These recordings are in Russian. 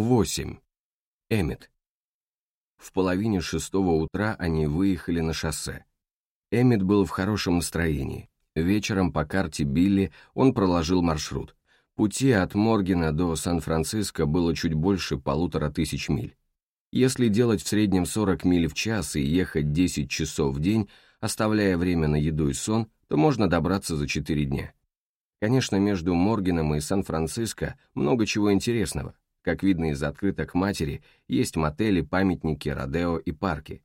8. Эммет. В половине шестого утра они выехали на шоссе. Эммет был в хорошем настроении. Вечером по карте Билли он проложил маршрут. Пути от Моргена до Сан-Франциско было чуть больше полутора тысяч миль. Если делать в среднем 40 миль в час и ехать 10 часов в день, оставляя время на еду и сон, то можно добраться за 4 дня. Конечно, между Моргеном и Сан-Франциско много чего интересного. Как видно из открыток матери, есть мотели, памятники, родео и парки.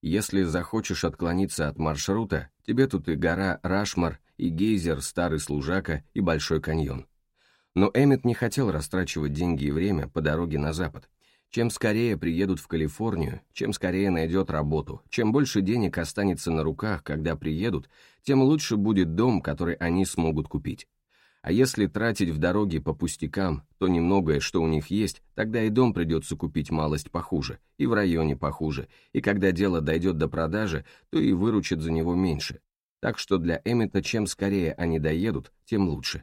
Если захочешь отклониться от маршрута, тебе тут и гора Рашмар, и гейзер Старый Служака, и Большой каньон. Но Эммет не хотел растрачивать деньги и время по дороге на запад. Чем скорее приедут в Калифорнию, чем скорее найдет работу, чем больше денег останется на руках, когда приедут, тем лучше будет дом, который они смогут купить. А если тратить в дороге по пустякам то немногое, что у них есть, тогда и дом придется купить малость похуже, и в районе похуже, и когда дело дойдет до продажи, то и выручат за него меньше. Так что для Эммета чем скорее они доедут, тем лучше.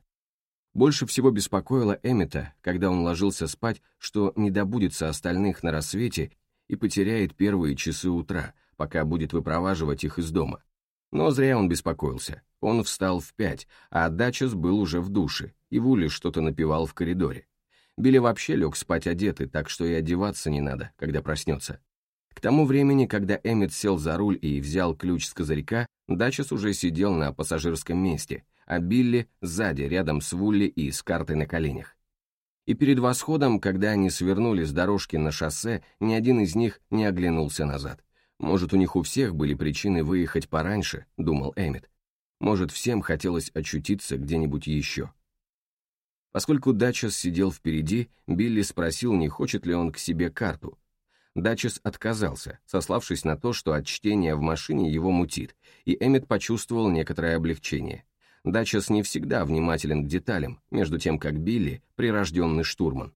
Больше всего беспокоило Эммета, когда он ложился спать, что не добудется остальных на рассвете и потеряет первые часы утра, пока будет выпроваживать их из дома. Но зря он беспокоился. Он встал в пять, а Дачес был уже в душе, и Вули что-то напевал в коридоре. Билли вообще лег спать одетый, так что и одеваться не надо, когда проснется. К тому времени, когда Эммет сел за руль и взял ключ с козырька, Дачес уже сидел на пассажирском месте, а Билли сзади, рядом с Вулли и с картой на коленях. И перед восходом, когда они свернули с дорожки на шоссе, ни один из них не оглянулся назад. Может, у них у всех были причины выехать пораньше, думал Эммет. Может, всем хотелось очутиться где-нибудь еще. Поскольку Дачес сидел впереди, Билли спросил, не хочет ли он к себе карту. Дачес отказался, сославшись на то, что от чтения в машине его мутит, и Эммет почувствовал некоторое облегчение. Дачес не всегда внимателен к деталям, между тем как Билли — прирожденный штурман.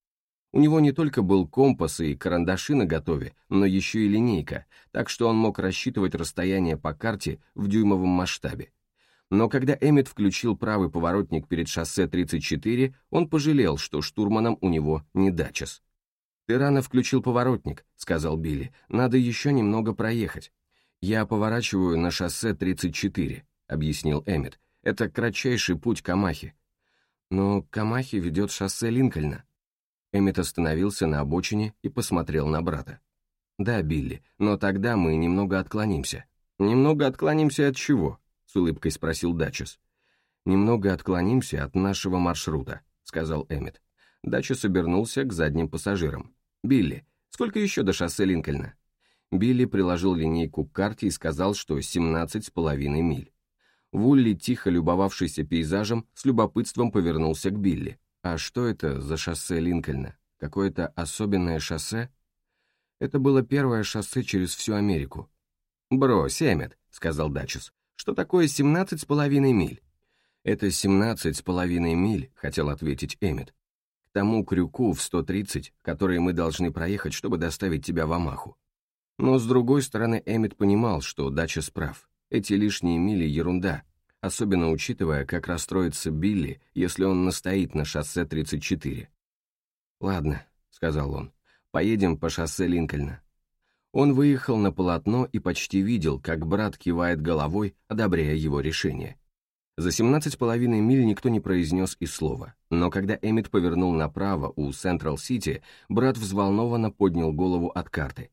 У него не только был компас и карандаши наготове, но еще и линейка, так что он мог рассчитывать расстояние по карте в дюймовом масштабе. Но когда Эммет включил правый поворотник перед шоссе 34, он пожалел, что штурманом у него не дачес. «Ты рано включил поворотник», — сказал Билли, — «надо еще немного проехать». «Я поворачиваю на шоссе 34», — объяснил Эммет. «Это кратчайший путь к Амахе». «Но к Амахе ведет шоссе Линкольна», Эммет остановился на обочине и посмотрел на брата. «Да, Билли, но тогда мы немного отклонимся». «Немного отклонимся от чего?» — с улыбкой спросил Дачес. «Немного отклонимся от нашего маршрута», — сказал Эммет. Дачес обернулся к задним пассажирам. «Билли, сколько еще до шоссе Линкольна?» Билли приложил линейку к карте и сказал, что 17 с половиной миль. Вулли, тихо любовавшийся пейзажем, с любопытством повернулся к Билли. А что это за шоссе Линкольна? Какое-то особенное шоссе? Это было первое шоссе через всю Америку. «Брось, Эммет», — сказал Дачус. «Что такое семнадцать с половиной миль?» «Это семнадцать с половиной миль», — хотел ответить Эммет. «К тому крюку в 130, который мы должны проехать, чтобы доставить тебя в Амаху». Но, с другой стороны, Эммет понимал, что Дачес прав. Эти лишние мили — ерунда, особенно учитывая, как расстроится Билли, если он настоит на шоссе 34. «Ладно», — сказал он, — «поедем по шоссе Линкольна». Он выехал на полотно и почти видел, как брат кивает головой, одобряя его решение. За 17,5 миль никто не произнес и слова, но когда Эммет повернул направо у Централ-Сити, брат взволнованно поднял голову от карты.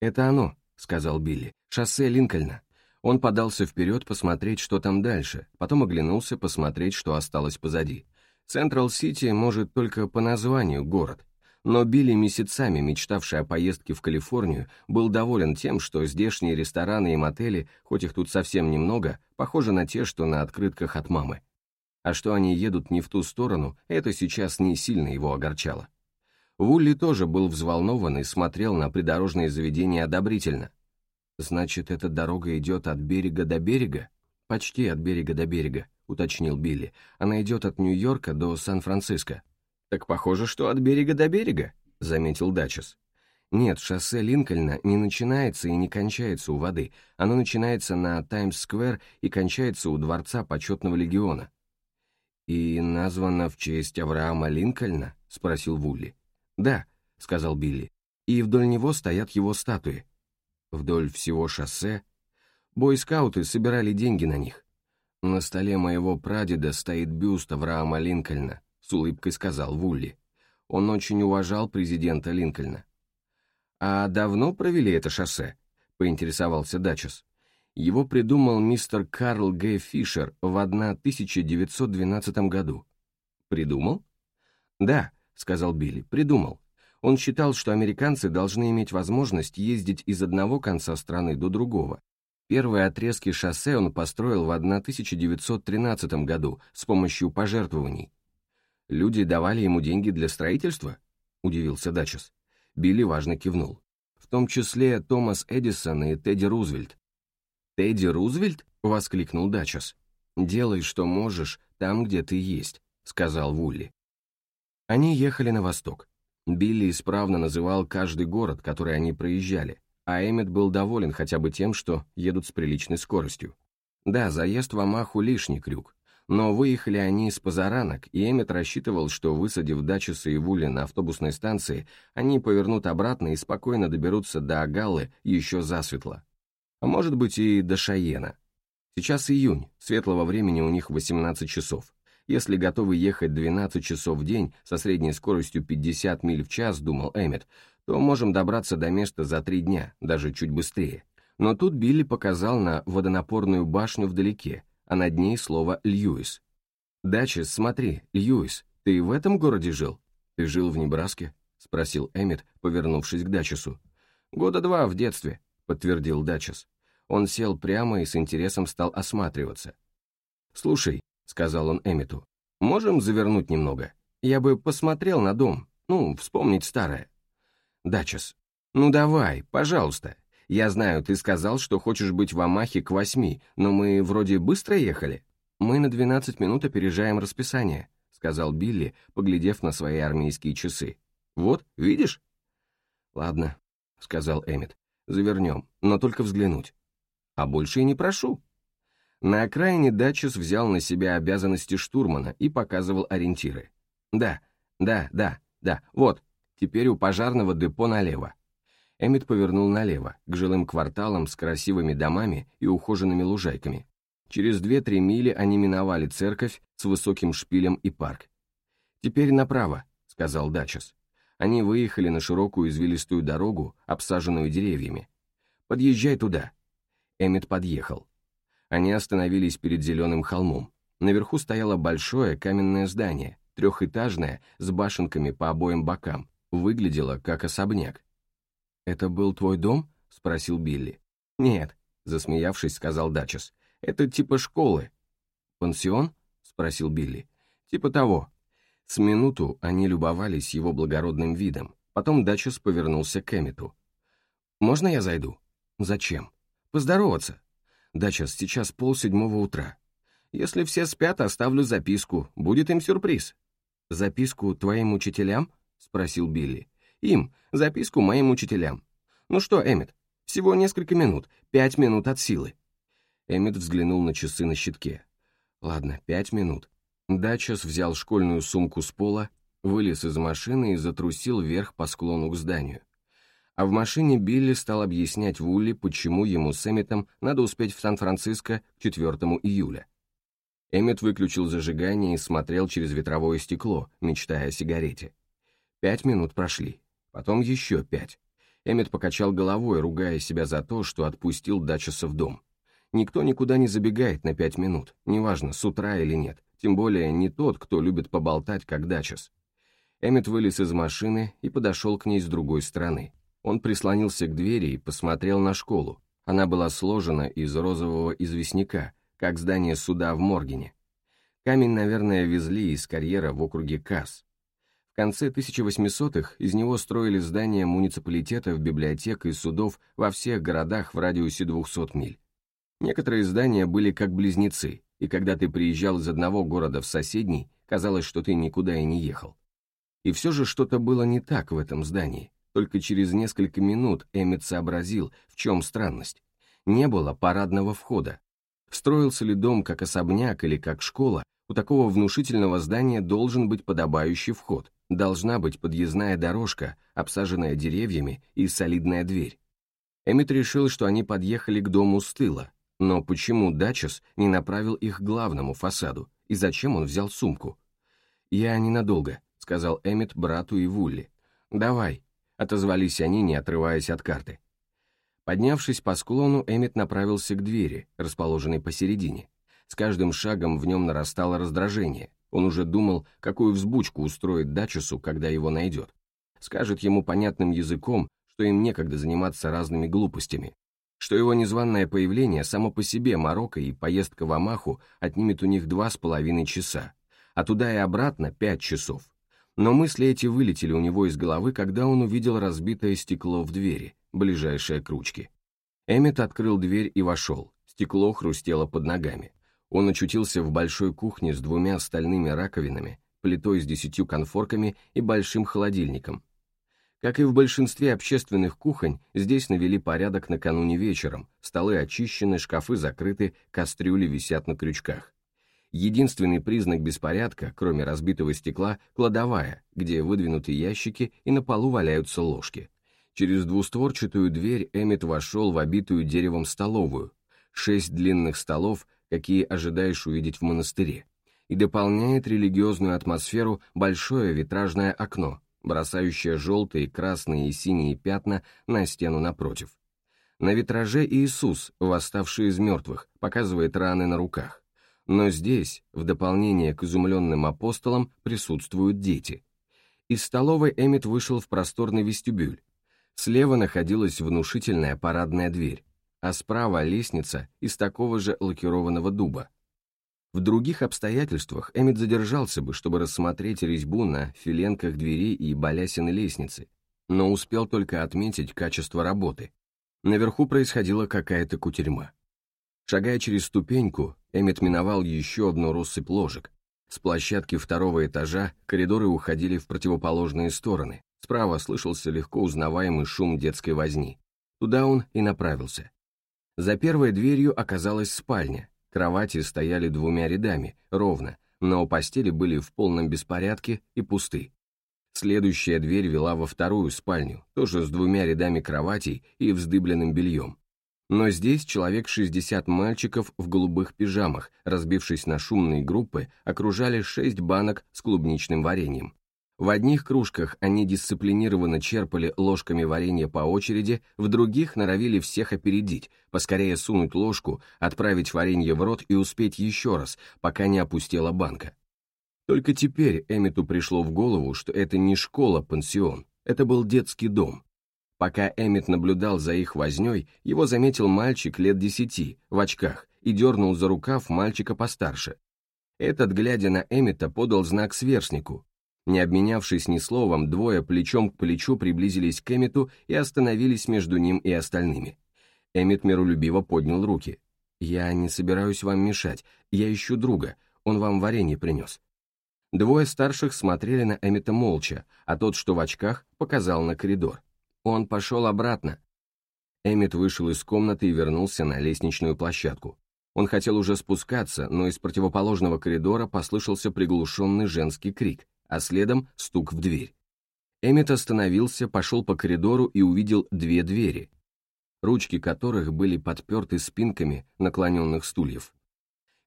«Это оно», — сказал Билли, — «шоссе Линкольна». Он подался вперед посмотреть, что там дальше, потом оглянулся посмотреть, что осталось позади. Централ-Сити может только по названию город, но Билли, месяцами мечтавший о поездке в Калифорнию, был доволен тем, что здешние рестораны и мотели, хоть их тут совсем немного, похожи на те, что на открытках от мамы. А что они едут не в ту сторону, это сейчас не сильно его огорчало. Вулли тоже был взволнован и смотрел на придорожные заведения одобрительно, «Значит, эта дорога идет от берега до берега?» «Почти от берега до берега», — уточнил Билли. «Она идет от Нью-Йорка до Сан-Франциско». «Так похоже, что от берега до берега», — заметил Дачес. «Нет, шоссе Линкольна не начинается и не кончается у воды. Оно начинается на Таймс-сквер и кончается у Дворца Почетного Легиона». «И названо в честь Авраама Линкольна?» — спросил Вулли. «Да, сказал Билли, и вдоль него стоят его статуи. Вдоль всего шоссе бойскауты собирали деньги на них. На столе моего прадеда стоит бюст Авраама Линкольна, с улыбкой сказал Вулли. Он очень уважал президента Линкольна. «А давно провели это шоссе?» — поинтересовался Дачес. Его придумал мистер Карл Г. Фишер в 1912 году. «Придумал?» «Да», — сказал Билли, — «придумал. Он считал, что американцы должны иметь возможность ездить из одного конца страны до другого. Первые отрезки шоссе он построил в 1913 году с помощью пожертвований. «Люди давали ему деньги для строительства?» — удивился Дачес. Билли важно кивнул. «В том числе Томас Эдисон и Тедди Рузвельт». «Тедди Рузвельт?» — воскликнул Дачес. «Делай, что можешь, там, где ты есть», — сказал Вулли. Они ехали на восток. Билли исправно называл каждый город, который они проезжали, а Эммет был доволен хотя бы тем, что едут с приличной скоростью. Да, заезд в Амаху лишний крюк, но выехали они из Позаранок, и Эммет рассчитывал, что, высадив Дачеса и Вули на автобусной станции, они повернут обратно и спокойно доберутся до Агаллы еще засветло. А может быть и до Шаена. Сейчас июнь, светлого времени у них 18 часов. Если готовы ехать 12 часов в день со средней скоростью 50 миль в час, думал Эммет, то можем добраться до места за три дня, даже чуть быстрее. Но тут Билли показал на водонапорную башню вдалеке, а над ней слово «Льюис». «Дача, смотри, Льюис, ты в этом городе жил?» «Ты жил в Небраске?» — спросил Эммет, повернувшись к Дачесу. «Года два в детстве», — подтвердил Дачес. Он сел прямо и с интересом стал осматриваться. «Слушай», — сказал он Эммету, — «можем завернуть немного? Я бы посмотрел на дом, ну, вспомнить старое». «Дачес, ну давай, пожалуйста, я знаю, ты сказал, что хочешь быть в Амахе к восьми, но мы вроде быстро ехали. Мы на двенадцать минут опережаем расписание, сказал Билли, поглядев на свои армейские часы. Вот, видишь? Ладно, сказал Эммет. Завернем, но только взглянуть. А больше и не прошу. На окраине Датчис взял на себя обязанности штурмана и показывал ориентиры. Да, да, да, да, вот, теперь у пожарного депо налево. Эммет повернул налево, к жилым кварталам с красивыми домами и ухоженными лужайками. Через две-три мили они миновали церковь с высоким шпилем и парк. «Теперь направо», — сказал Дачес. Они выехали на широкую извилистую дорогу, обсаженную деревьями. «Подъезжай туда». Эммет подъехал. Они остановились перед зеленым холмом. Наверху стояло большое каменное здание, трехэтажное, с башенками по обоим бокам. Выглядело как особняк. «Это был твой дом?» — спросил Билли. «Нет», — засмеявшись, сказал Дачес. «Это типа школы». «Пансион?» — спросил Билли. «Типа того». С минуту они любовались его благородным видом. Потом Дачес повернулся к Эммету. «Можно я зайду?» «Зачем?» «Поздороваться». «Дачес, сейчас полседьмого утра. Если все спят, оставлю записку. Будет им сюрприз». «Записку твоим учителям?» — спросил Билли. Им, записку моим учителям. Ну что, Эммет, всего несколько минут, пять минут от силы. Эммет взглянул на часы на щитке. Ладно, пять минут. Дачес взял школьную сумку с пола, вылез из машины и затрусил вверх по склону к зданию. А в машине Билли стал объяснять Вулли, почему ему с Эмметом надо успеть в Сан-Франциско к 4 июля. Эммет выключил зажигание и смотрел через ветровое стекло, мечтая о сигарете. Пять минут прошли. Потом еще пять. Эммет покачал головой, ругая себя за то, что отпустил Дачеса в дом. Никто никуда не забегает на пять минут, неважно, с утра или нет, тем более не тот, кто любит поболтать, как Дачес. Эммет вылез из машины и подошел к ней с другой стороны. Он прислонился к двери и посмотрел на школу. Она была сложена из розового известняка, как здание суда в Моргене. Камень, наверное, везли из карьера в округе Касс конце 1800-х из него строили здания муниципалитетов, библиотек и судов во всех городах в радиусе 200 миль. Некоторые здания были как близнецы, и когда ты приезжал из одного города в соседний, казалось, что ты никуда и не ехал. И все же что-то было не так в этом здании. Только через несколько минут Эммет сообразил, в чем странность. Не было парадного входа. Строился ли дом как особняк или как школа, У такого внушительного здания должен быть подобающий вход, должна быть подъездная дорожка, обсаженная деревьями и солидная дверь. Эммит решил, что они подъехали к дому с тыла, но почему Дачес не направил их к главному фасаду, и зачем он взял сумку? «Я ненадолго», — сказал Эммит брату и Вулли. «Давай», — отозвались они, не отрываясь от карты. Поднявшись по склону, Эммит направился к двери, расположенной посередине. С каждым шагом в нем нарастало раздражение. Он уже думал, какую взбучку устроит Дачесу, когда его найдет. Скажет ему понятным языком, что им некогда заниматься разными глупостями, что его незваное появление само по себе Марокко и поездка в Амаху отнимет у них два с половиной часа, а туда и обратно пять часов. Но мысли эти вылетели у него из головы, когда он увидел разбитое стекло в двери, ближайшее к ручке. Эммет открыл дверь и вошел. Стекло хрустело под ногами. Он очутился в большой кухне с двумя стальными раковинами, плитой с десятью конфорками и большим холодильником. Как и в большинстве общественных кухонь, здесь навели порядок накануне вечером, столы очищены, шкафы закрыты, кастрюли висят на крючках. Единственный признак беспорядка, кроме разбитого стекла, кладовая, где выдвинуты ящики и на полу валяются ложки. Через двустворчатую дверь Эммет вошел в обитую деревом столовую. Шесть длинных столов какие ожидаешь увидеть в монастыре, и дополняет религиозную атмосферу большое витражное окно, бросающее желтые, красные и синие пятна на стену напротив. На витраже Иисус, восставший из мертвых, показывает раны на руках. Но здесь, в дополнение к изумленным апостолам, присутствуют дети. Из столовой Эммет вышел в просторный вестибюль. Слева находилась внушительная парадная дверь а справа лестница из такого же лакированного дуба. В других обстоятельствах Эммет задержался бы, чтобы рассмотреть резьбу на филенках дверей и балясины лестницы, но успел только отметить качество работы. Наверху происходила какая-то кутерьма. Шагая через ступеньку, Эммет миновал еще одну россыпь ложек. С площадки второго этажа коридоры уходили в противоположные стороны. Справа слышался легко узнаваемый шум детской возни. Туда он и направился. За первой дверью оказалась спальня. Кровати стояли двумя рядами, ровно, но постели были в полном беспорядке и пусты. Следующая дверь вела во вторую спальню, тоже с двумя рядами кроватей и вздыбленным бельем. Но здесь человек 60 мальчиков в голубых пижамах, разбившись на шумные группы, окружали шесть банок с клубничным вареньем. В одних кружках они дисциплинированно черпали ложками варенье по очереди, в других норовили всех опередить, поскорее сунуть ложку, отправить варенье в рот и успеть еще раз, пока не опустела банка. Только теперь Эмиту пришло в голову, что это не школа-пансион, это был детский дом. Пока Эмит наблюдал за их возней, его заметил мальчик лет десяти, в очках, и дернул за рукав мальчика постарше. Этот, глядя на Эмита, подал знак сверстнику, не обменявшись ни словом, двое плечом к плечу приблизились к Эмиту и остановились между ним и остальными. Эмит миролюбиво поднял руки. «Я не собираюсь вам мешать, я ищу друга, он вам варенье принес». Двое старших смотрели на Эмита молча, а тот, что в очках, показал на коридор. Он пошел обратно. Эмит вышел из комнаты и вернулся на лестничную площадку. Он хотел уже спускаться, но из противоположного коридора послышался приглушенный женский крик а следом стук в дверь. Эммет остановился, пошел по коридору и увидел две двери, ручки которых были подперты спинками наклоненных стульев.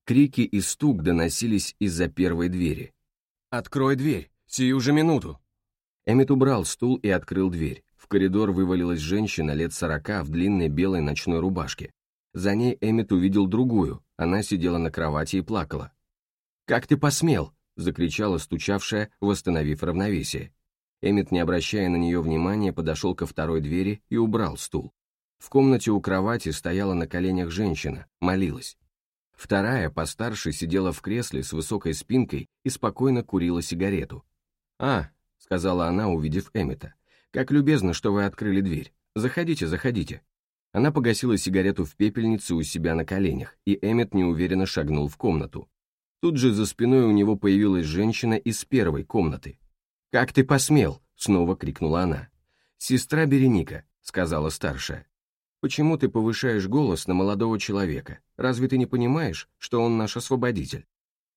Крики и стук доносились из-за первой двери. «Открой дверь! Сию же минуту!» Эммет убрал стул и открыл дверь. В коридор вывалилась женщина лет сорока в длинной белой ночной рубашке. За ней Эммет увидел другую, она сидела на кровати и плакала. «Как ты посмел?» — закричала стучавшая, восстановив равновесие. Эммет, не обращая на нее внимания, подошел ко второй двери и убрал стул. В комнате у кровати стояла на коленях женщина, молилась. Вторая, постарше, сидела в кресле с высокой спинкой и спокойно курила сигарету. «А», — сказала она, увидев Эммета, — «как любезно, что вы открыли дверь. Заходите, заходите». Она погасила сигарету в пепельнице у себя на коленях, и Эммет неуверенно шагнул в комнату. Тут же за спиной у него появилась женщина из первой комнаты. «Как ты посмел?» — снова крикнула она. «Сестра Береника», — сказала старшая. «Почему ты повышаешь голос на молодого человека? Разве ты не понимаешь, что он наш освободитель?»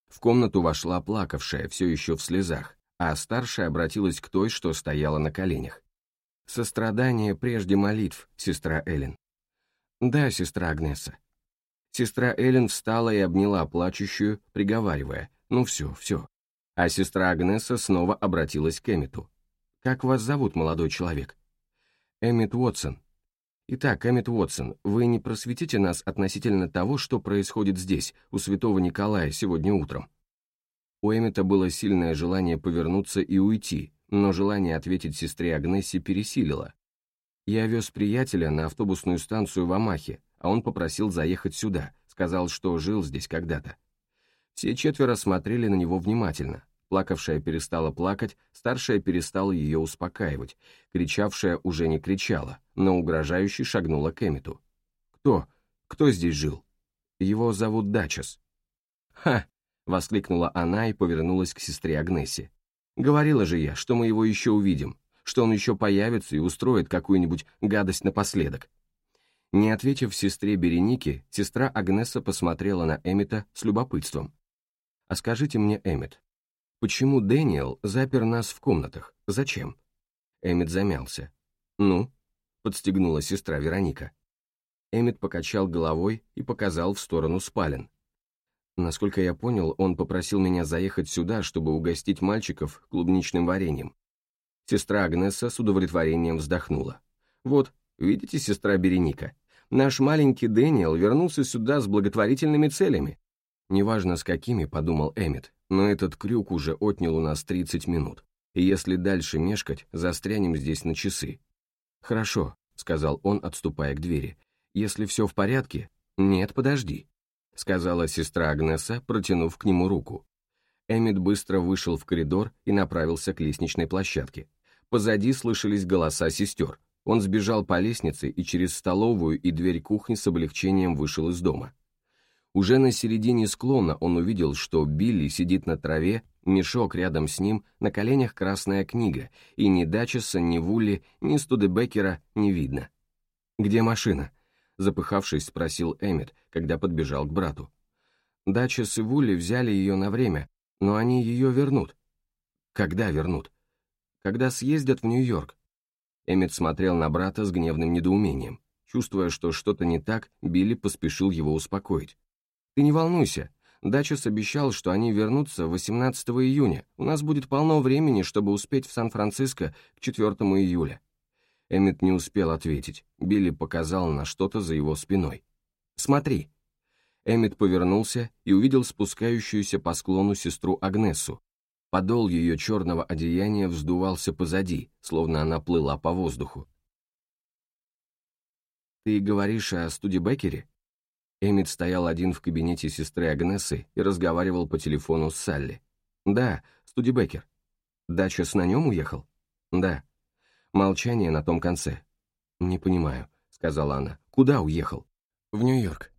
В комнату вошла плакавшая, все еще в слезах, а старшая обратилась к той, что стояла на коленях. «Сострадание прежде молитв, сестра Эллен». «Да, сестра Агнеса». Сестра Эллен встала и обняла плачущую, приговаривая, «Ну все, все». А сестра Агнеса снова обратилась к Эмиту. «Как вас зовут, молодой человек?» «Эмит Уотсон». «Итак, Эмит Уотсон, вы не просветите нас относительно того, что происходит здесь, у святого Николая, сегодня утром?» У Эмита было сильное желание повернуться и уйти, но желание ответить сестре Агнессе пересилило. Я вез приятеля на автобусную станцию в Амахе, а он попросил заехать сюда, сказал, что жил здесь когда-то. Все четверо смотрели на него внимательно. Плакавшая перестала плакать, старшая перестала ее успокаивать, кричавшая уже не кричала, но угрожающе шагнула к Эмиту. «Кто? Кто здесь жил?» «Его зовут Дачес». «Ха!» — воскликнула она и повернулась к сестре Агнессе. Говорила же я, что мы его еще увидим, что он еще появится и устроит какую-нибудь гадость напоследок. Не ответив сестре Беренике, сестра Агнеса посмотрела на Эмита с любопытством. «А скажите мне, Эмит, почему Дэниел запер нас в комнатах? Зачем?» Эмит замялся. «Ну?» — подстегнула сестра Вероника. Эмит покачал головой и показал в сторону спален. Насколько я понял, он попросил меня заехать сюда, чтобы угостить мальчиков клубничным вареньем. Сестра Агнеса с удовлетворением вздохнула. «Вот, видите, сестра Береника, наш маленький Дэниел вернулся сюда с благотворительными целями». «Неважно, с какими», — подумал Эммет, «но этот крюк уже отнял у нас 30 минут, и если дальше мешкать, застрянем здесь на часы». «Хорошо», — сказал он, отступая к двери. «Если все в порядке...» «Нет, подожди», сказала сестра Агнеса, протянув к нему руку. Эммит быстро вышел в коридор и направился к лестничной площадке. Позади слышались голоса сестер. Он сбежал по лестнице и через столовую и дверь кухни с облегчением вышел из дома. Уже на середине склона он увидел, что Билли сидит на траве, мешок рядом с ним, на коленях красная книга, и ни Дачеса, ни Вулли, ни Студебекера не видно. «Где машина?» Запыхавшись, спросил Эммет, когда подбежал к брату. Дача с Ивули взяли ее на время, но они ее вернут. Когда вернут? Когда съездят в Нью-Йорк. Эммет смотрел на брата с гневным недоумением. Чувствуя, что что-то не так, Билли поспешил его успокоить. «Ты не волнуйся. Дачес обещал, что они вернутся 18 июня. У нас будет полно времени, чтобы успеть в Сан-Франциско к 4 июля. Эммет не успел ответить. Билли показал на что-то за его спиной. «Смотри!» Эммет повернулся и увидел спускающуюся по склону сестру Агнесу. Подол ее черного одеяния вздувался позади, словно она плыла по воздуху. «Ты говоришь о Студебекере?» Эммет стоял один в кабинете сестры Агнесы и разговаривал по телефону с Салли. «Да, Студебекер. Дача с на нем уехал?» «Да». Молчание на том конце. «Не понимаю», — сказала она. «Куда уехал?» «В Нью-Йорк».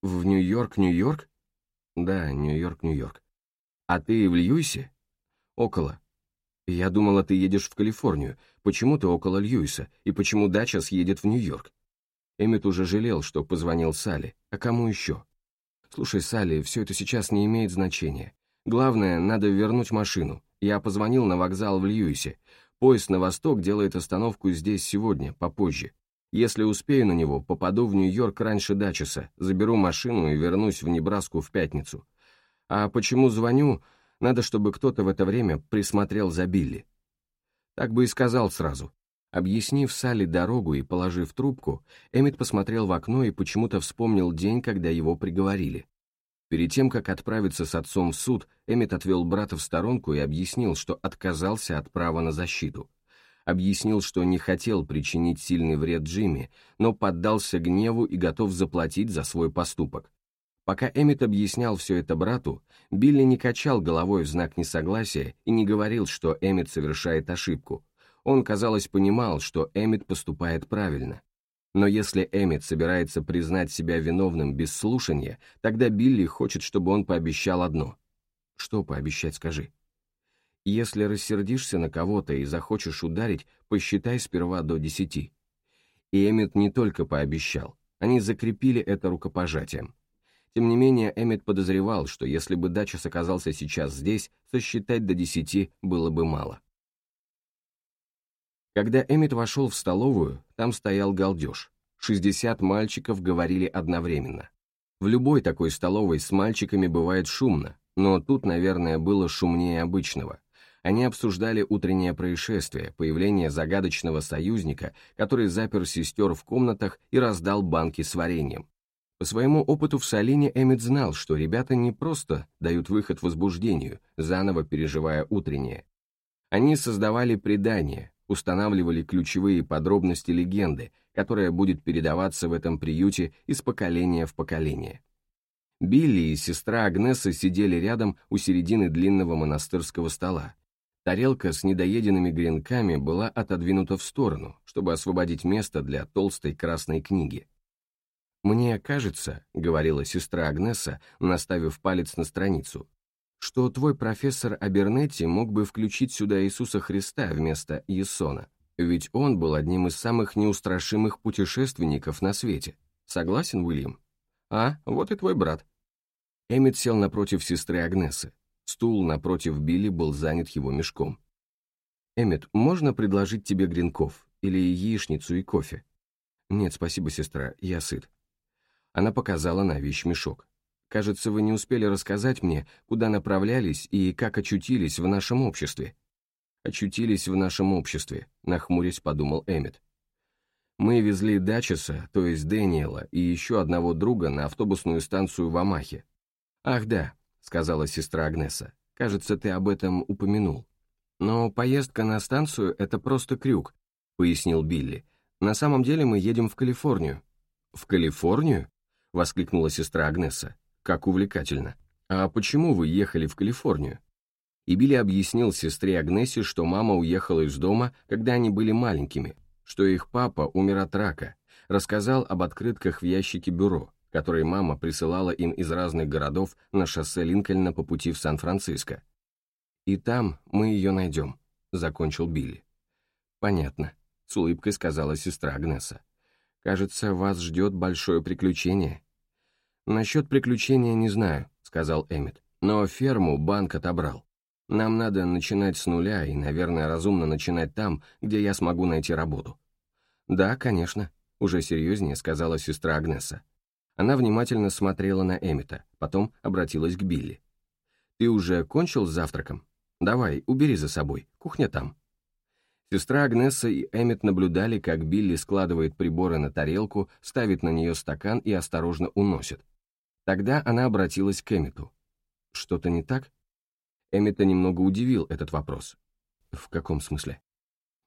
«В Нью-Йорк, Нью-Йорк?» «Да, Нью-Йорк, Нью-Йорк». «А ты в Льюисе?» «Около». «Я думала, ты едешь в Калифорнию. Почему ты около Льюиса? И почему дача съедет в Нью-Йорк?» Эммет уже жалел, что позвонил Салли. А кому еще? «Слушай, Салли, все это сейчас не имеет значения. Главное, надо вернуть машину. Я позвонил на вокзал в Льюисе. Поезд на восток делает остановку здесь сегодня, попозже. Если успею на него, попаду в Нью-Йорк раньше Дачеса, заберу машину и вернусь в Небраску в пятницу. А почему звоню? Надо, чтобы кто-то в это время присмотрел за Билли. Так бы и сказал сразу. Объяснив Салли дорогу и положив трубку, Эммет посмотрел в окно и почему-то вспомнил день, когда его приговорили. Перед тем, как отправиться с отцом в суд, Эммет отвел брата в сторонку и объяснил, что отказался от права на защиту. Объяснил, что не хотел причинить сильный вред Джимми, но поддался гневу и готов заплатить за свой поступок. Пока Эммет объяснял все это брату, Билли не качал головой в знак несогласия и не говорил, что Эммет совершает ошибку. Он, казалось, понимал, что Эммет поступает правильно. Но если Эммет собирается признать себя виновным без слушания, тогда Билли хочет, чтобы он пообещал одно. Что пообещать, скажи? Если рассердишься на кого-то и захочешь ударить, посчитай сперва до десяти. И Эммет не только пообещал, они закрепили это рукопожатием. Тем не менее, Эммет подозревал, что если бы Дачес оказался сейчас здесь, сосчитать до десяти было бы мало. Когда Эммет вошел в столовую, там стоял галдеж. 60 мальчиков говорили одновременно. В любой такой столовой с мальчиками бывает шумно, но тут, наверное, было шумнее обычного. Они обсуждали утреннее происшествие, появление загадочного союзника, который запер сестер в комнатах и раздал банки с вареньем. По своему опыту в Салине Эммет знал, что ребята не просто дают выход возбуждению, заново переживая утреннее. Они создавали предания, устанавливали ключевые подробности легенды, которая будет передаваться в этом приюте из поколения в поколение. Билли и сестра Агнеса сидели рядом у середины длинного монастырского стола. Тарелка с недоеденными гренками была отодвинута в сторону, чтобы освободить место для толстой красной книги. «Мне кажется», — говорила сестра Агнеса, наставив палец на страницу, что твой профессор Абернетти мог бы включить сюда Иисуса Христа вместо Иесона, ведь он был одним из самых неустрашимых путешественников на свете. Согласен, Уильям? А, вот и твой брат. Эммет сел напротив сестры Агнесы. Стул напротив Билли был занят его мешком. «Эммет, можно предложить тебе гренков? Или яичницу и кофе?» «Нет, спасибо, сестра, я сыт». Она показала на вещмешок. Кажется, вы не успели рассказать мне, куда направлялись и как очутились в нашем обществе». «Очутились в нашем обществе», — нахмурясь подумал Эммет. «Мы везли Дачеса, то есть Дэниела, и еще одного друга на автобусную станцию в Амахе». «Ах да», — сказала сестра Агнеса, — «кажется, ты об этом упомянул». «Но поездка на станцию — это просто крюк», — пояснил Билли. «На самом деле мы едем в Калифорнию». «В Калифорнию?» — воскликнула сестра Агнеса. Как увлекательно. А почему вы ехали в Калифорнию? И Билли объяснил сестре Агнесе, что мама уехала из дома, когда они были маленькими, что их папа умер от рака, рассказал об открытках в ящике бюро, которые мама присылала им из разных городов на шоссе Линкольна по пути в Сан-Франциско. «И там мы ее найдем», — закончил Билли. «Понятно», — с улыбкой сказала сестра Агнеса. «Кажется, вас ждет большое приключение». «Насчет приключения не знаю», — сказал Эммет. «Но ферму банк отобрал. Нам надо начинать с нуля и, наверное, разумно начинать там, где я смогу найти работу». «Да, конечно», — уже серьезнее сказала сестра Агнеса. Она внимательно смотрела на Эммета, потом обратилась к Билли. «Ты уже кончил с завтраком? Давай, убери за собой, кухня там». Сестра Агнеса и Эммет наблюдали, как Билли складывает приборы на тарелку, ставит на нее стакан и осторожно уносит. Тогда она обратилась к Эммету. «Что-то не так?» Эммета немного удивил этот вопрос. «В каком смысле?»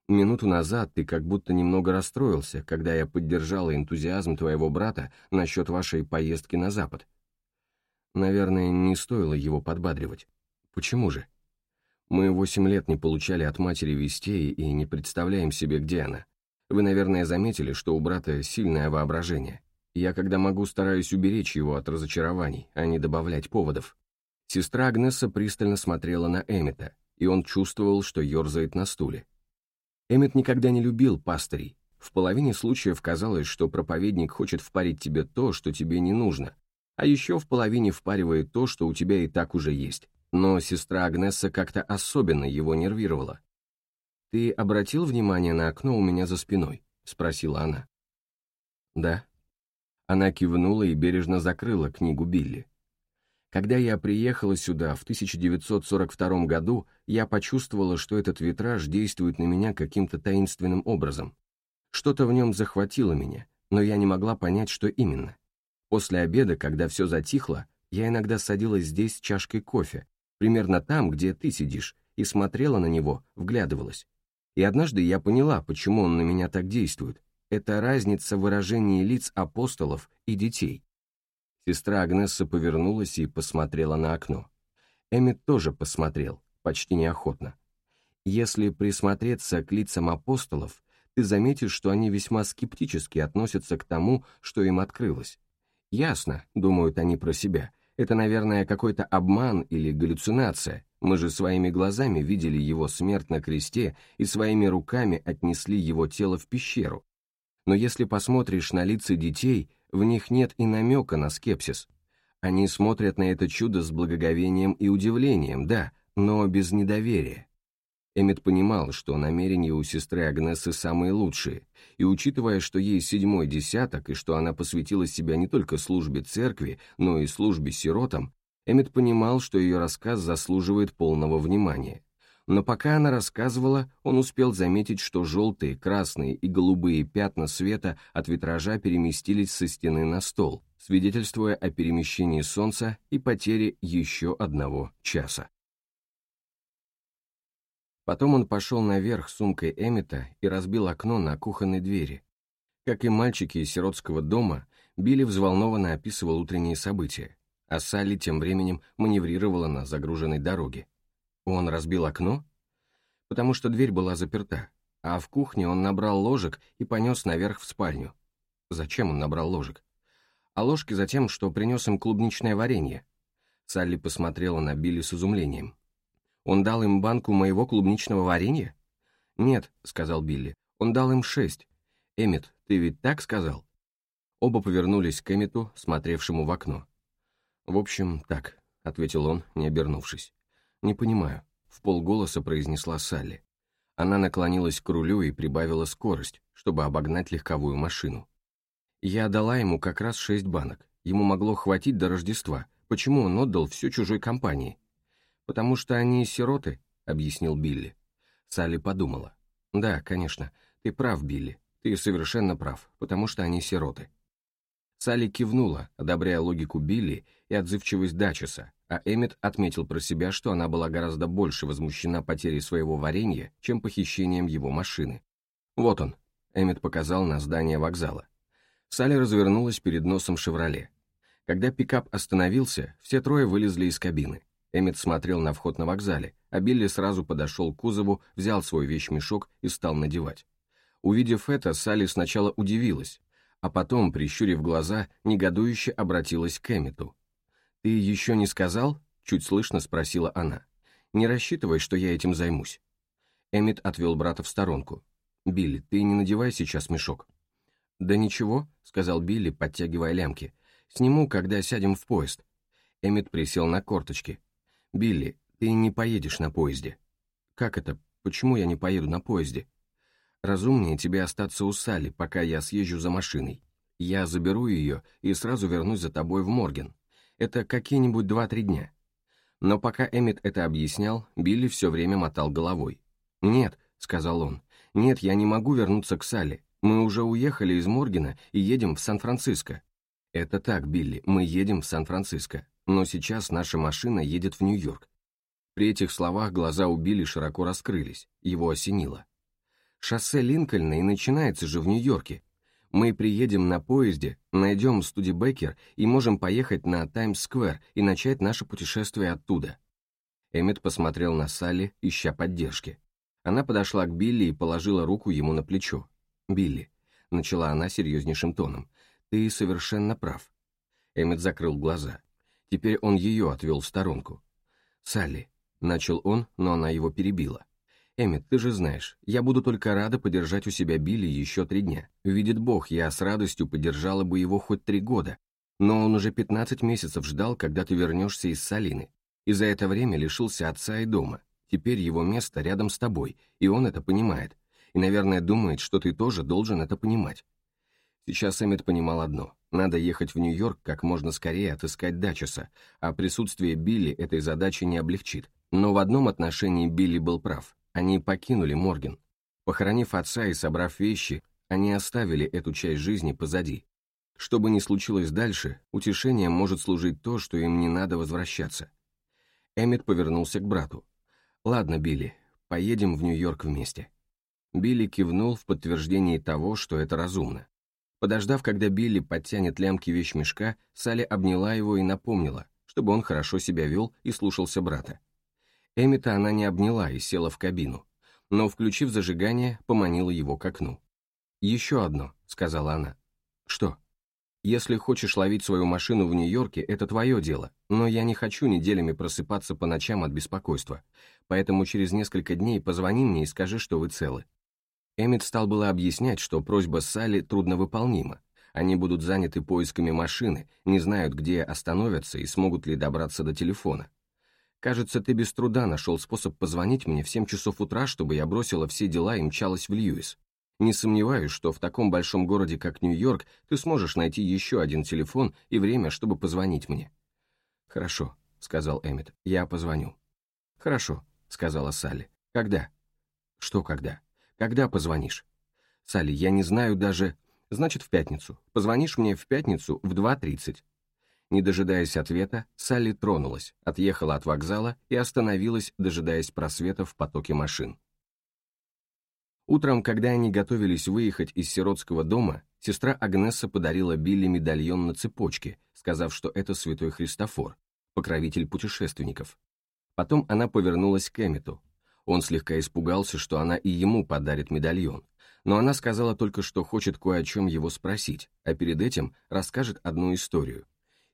«Минуту назад ты как будто немного расстроился, когда я поддержала энтузиазм твоего брата насчет вашей поездки на Запад. Наверное, не стоило его подбадривать. Почему же? Мы восемь лет не получали от матери вестей и не представляем себе, где она. Вы, наверное, заметили, что у брата сильное воображение. Я, когда могу, стараюсь уберечь его от разочарований, а не добавлять поводов. Сестра Агнеса пристально смотрела на Эммета, и он чувствовал, что ерзает на стуле. Эммет никогда не любил пастырей. В половине случаев казалось, что проповедник хочет впарить тебе то, что тебе не нужно, а еще в половине впаривает то, что у тебя и так уже есть. Но сестра Агнеса как-то особенно его нервировала. «Ты обратил внимание на окно у меня за спиной?» — спросила она. «Да», она кивнула и бережно закрыла книгу Билли. Когда я приехала сюда в 1942 году, я почувствовала, что этот витраж действует на меня каким-то таинственным образом. Что-то в нем захватило меня, но я не могла понять, что именно. После обеда, когда все затихло, я иногда садилась здесь с чашкой кофе, примерно там, где ты сидишь, и смотрела на него, вглядывалась. И однажды я поняла, почему он на меня так действует, это разница в выражении лиц апостолов и детей. Сестра Агнесса повернулась и посмотрела на окно. Эммет тоже посмотрел, почти неохотно. Если присмотреться к лицам апостолов, ты заметишь, что они весьма скептически относятся к тому, что им открылось. Ясно, думают они про себя, это, наверное, какой-то обман или галлюцинация. Мы же своими глазами видели его смерть на кресте и своими руками отнесли его тело в пещеру но если посмотришь на лица детей, в них нет и намека на скепсис. Они смотрят на это чудо с благоговением и удивлением, да, но без недоверия. Эммет понимал, что намерения у сестры Агнесы самые лучшие, и учитывая, что ей седьмой десяток и что она посвятила себя не только службе церкви, но и службе сиротам, Эммет понимал, что ее рассказ заслуживает полного внимания. Но пока она рассказывала, он успел заметить, что желтые, красные и голубые пятна света от витража переместились со стены на стол, свидетельствуя о перемещении солнца и потере еще одного часа. Потом он пошел наверх с сумкой Эммета и разбил окно на кухонной двери. Как и мальчики из сиротского дома, Билли взволнованно описывал утренние события, а Салли тем временем маневрировала на загруженной дороге. Он разбил окно? Потому что дверь была заперта, а в кухне он набрал ложек и понес наверх в спальню. Зачем он набрал ложек? А ложки за тем, что принес им клубничное варенье. Салли посмотрела на Билли с изумлением. Он дал им банку моего клубничного варенья? Нет, сказал Билли, он дал им шесть. Эммет, ты ведь так сказал? Оба повернулись к Эммету, смотревшему в окно. В общем, так, ответил он, не обернувшись. Не понимаю, в полголоса произнесла Салли. Она наклонилась к рулю и прибавила скорость, чтобы обогнать легковую машину. Я дала ему как раз шесть банок. Ему могло хватить до Рождества. Почему он отдал все чужой компании? «Потому что они сироты», — объяснил Билли. Салли подумала. «Да, конечно, ты прав, Билли, ты совершенно прав, потому что они сироты». Салли кивнула, одобряя логику Билли и отзывчивость Дачеса, а Эммет отметил про себя, что она была гораздо больше возмущена потерей своего варенья, чем похищением его машины. «Вот он», — Эммет показал на здание вокзала. Салли развернулась перед носом «Шевроле». Когда пикап остановился, все трое вылезли из кабины. Эммет смотрел на вход на вокзале, а Билли сразу подошел к кузову, взял свой вещмешок и стал надевать. Увидев это, Салли сначала удивилась, а потом, прищурив глаза, негодующе обратилась к Эммету. «Ты еще не сказал?» — чуть слышно спросила она. «Не рассчитывай, что я этим займусь». Эммет отвел брата в сторонку. «Билли, ты не надевай сейчас мешок». «Да ничего», — сказал Билли, подтягивая лямки. «Сниму, когда сядем в поезд». Эммет присел на корточки. «Билли, ты не поедешь на поезде». «Как это? Почему я не поеду на поезде?» «Разумнее тебе остаться у Салли, пока я съезжу за машиной. Я заберу ее и сразу вернусь за тобой в Морген. Это какие-нибудь два-три дня». Но пока Эммет это объяснял, Билли все время мотал головой. «Нет», — сказал он, — «нет, я не могу вернуться к Салли. Мы уже уехали из Моргена и едем в Сан-Франциско». «Это так, Билли, мы едем в Сан-Франциско но сейчас наша машина едет в Нью-Йорк. При этих словах глаза у Билли широко раскрылись, его осенило. Шоссе Линкольна и начинается же в Нью-Йорке. Мы приедем на поезде, найдем Студибекер и можем поехать на Таймс-сквер и начать наше путешествие оттуда. Эммет посмотрел на Салли, ища поддержки. Она подошла к Билли и положила руку ему на плечо. «Билли», — начала она серьезнейшим тоном, — «ты совершенно прав». Эммет закрыл глаза. Теперь он ее отвел в сторонку. «Салли», — начал он, но она его перебила. «Эммет, ты же знаешь, я буду только рада подержать у себя Билли еще три дня. Видит Бог, я с радостью подержала бы его хоть три года. Но он уже пятнадцать месяцев ждал, когда ты вернешься из Салины. И за это время лишился отца и дома. Теперь его место рядом с тобой, и он это понимает. И, наверное, думает, что ты тоже должен это понимать». Сейчас Эммет понимал одно — надо ехать в Нью-Йорк как можно скорее отыскать Дачеса, а присутствие Билли этой задачи не облегчит. Но в одном отношении Билли был прав. Они покинули Морген. Похоронив отца и собрав вещи, они оставили эту часть жизни позади. Что бы ни случилось дальше, утешением может служить то, что им не надо возвращаться. Эммет повернулся к брату. «Ладно, Билли, поедем в Нью-Йорк вместе». Билли кивнул в подтверждении того, что это разумно. Подождав, когда Билли подтянет лямки вещмешка, Салли обняла его и напомнила, чтобы он хорошо себя вел и слушался брата. Эмита она не обняла и села в кабину, но, включив зажигание, поманила его к окну. «Еще одно», — сказала она. «Что?» «Если хочешь ловить свою машину в Нью-Йорке, это твое дело, но я не хочу неделями просыпаться по ночам от беспокойства, поэтому через несколько дней позвони мне и скажи, что вы целы. Эммет стал было объяснять, что просьба Салли трудновыполнима, Они будут заняты поисками машины, не знают, где остановятся и смогут ли добраться до телефона. Кажется, ты без труда нашел способ позвонить мне в 7 часов утра, чтобы я бросила все дела и мчалась в Льюис. Не сомневаюсь, что в таком большом городе, как Нью-Йорк, ты сможешь найти еще один телефон и время, чтобы позвонить мне». «Хорошо», — сказал Эммет, — «я позвоню». «Хорошо», — сказала Салли. «Когда?» «Что когда? Когда позвонишь?» «Салли, я не знаю даже...» «Значит, в пятницу. Позвонишь мне в пятницу в 2.30». Не дожидаясь ответа, Салли тронулась, отъехала от вокзала и остановилась, дожидаясь просвета в потоке машин. Утром, когда они готовились выехать из сиротского дома, сестра Агнесса подарила Билли медальон на цепочке, сказав, что это святой Христофор, покровитель путешественников. Потом она повернулась к Эммету. Он слегка испугался, что она и ему подарит медальон, но она сказала только, что хочет кое о чем его спросить, а перед этим расскажет одну историю.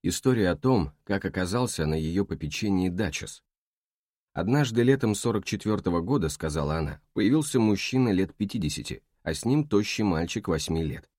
Историю о том, как оказался на ее попечении Дачес, Однажды летом 44 -го года, сказала она, появился мужчина лет 50, а с ним тощий мальчик 8 лет.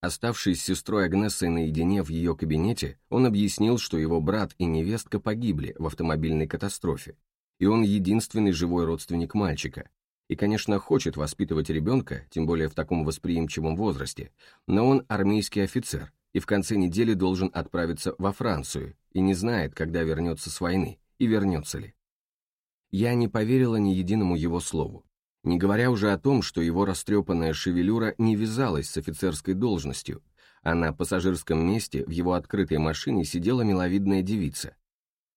Оставшись с сестрой Агнесой наедине в ее кабинете, он объяснил, что его брат и невестка погибли в автомобильной катастрофе, и он единственный живой родственник мальчика. И, конечно, хочет воспитывать ребенка, тем более в таком восприимчивом возрасте, но он армейский офицер и в конце недели должен отправиться во Францию и не знает, когда вернется с войны и вернется ли. Я не поверила ни единому его слову, не говоря уже о том, что его растрепанная шевелюра не вязалась с офицерской должностью, а на пассажирском месте в его открытой машине сидела миловидная девица.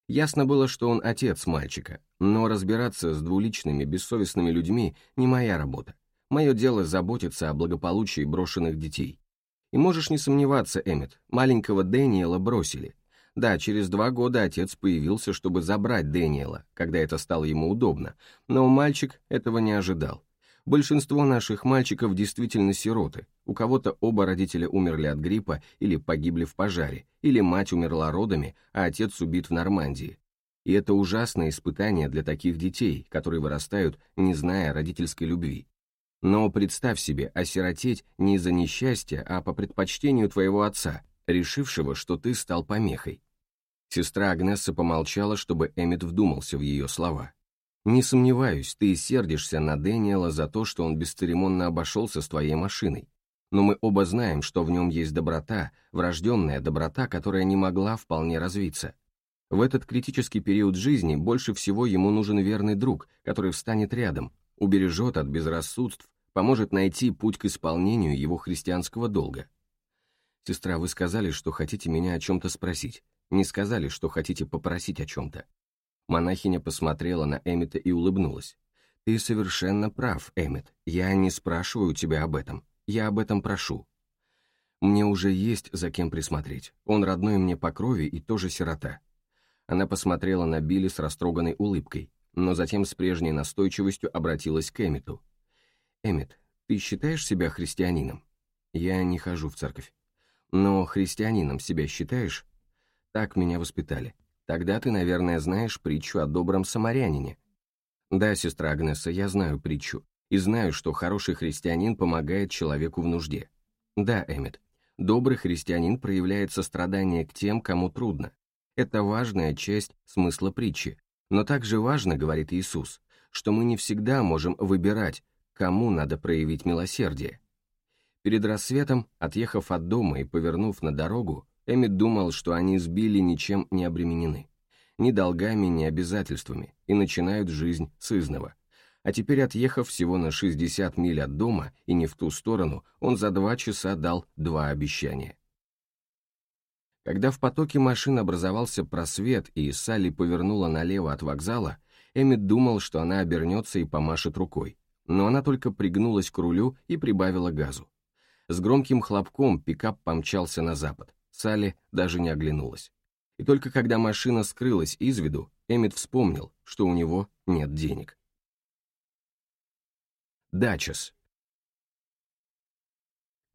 Ясно было, что он отец мальчика, но разбираться с двуличными, бессовестными людьми не моя работа. Мое дело заботиться о благополучии брошенных детей. И можешь не сомневаться, Эммет, маленького Дэниела бросили, да, через два года отец появился, чтобы забрать Дэниела, когда это стало ему удобно, но мальчик этого не ожидал. Большинство наших мальчиков действительно сироты. У кого-то оба родителя умерли от гриппа или погибли в пожаре, или мать умерла родами, а отец убит в Нормандии. И это ужасное испытание для таких детей, которые вырастают, не зная родительской любви. Но представь себе, осиротеть не из-за несчастья, а по предпочтению твоего отца, решившего, что ты стал помехой. Сестра Агнесса помолчала, чтобы Эммет вдумался в ее слова. «Не сомневаюсь, ты сердишься на Дэниела за то, что он бесцеремонно обошелся с твоей машиной. Но мы оба знаем, что в нем есть доброта, врожденная доброта, которая не могла вполне развиться. В этот критический период жизни больше всего ему нужен верный друг, который встанет рядом, убережет от безрассудств, поможет найти путь к исполнению его христианского долга. «Сестра, вы сказали, что хотите меня о чем-то спросить. Не сказали, что хотите попросить о чем-то». Монахиня посмотрела на Эммета и улыбнулась. «Ты совершенно прав, Эммет. Я не спрашиваю тебя об этом. Я об этом прошу. Мне уже есть за кем присмотреть. Он родной мне по крови и тоже сирота». Она посмотрела на Билли с растроганной улыбкой, но затем с прежней настойчивостью обратилась к Эммету. «Эммет, ты считаешь себя христианином?» «Я не хожу в церковь». Но христианином себя считаешь? Так меня воспитали. Тогда ты, наверное, знаешь притчу о добром самарянине. Да, сестра Агнеса, я знаю притчу. И знаю, что хороший христианин помогает человеку в нужде. Да, Эммет, добрый христианин проявляет сострадание к тем, кому трудно. Это важная часть смысла притчи. Но также важно, говорит Иисус, что мы не всегда можем выбирать, кому надо проявить милосердие. Перед рассветом, отъехав от дома и повернув на дорогу, Эммит думал, что они с Билли ничем не обременены. Ни долгами, ни обязательствами, и начинают жизнь с изного. А теперь, отъехав всего на 60 миль от дома и не в ту сторону, он за два часа дал два обещания. Когда в потоке машин образовался просвет и Салли повернула налево от вокзала, Эммит думал, что она обернется и помашет рукой. Но она только пригнулась к рулю и прибавила газу. С громким хлопком пикап помчался на запад. Салли даже не оглянулась. И только когда машина скрылась из виду, Эммет вспомнил, что у него нет денег. Дачес.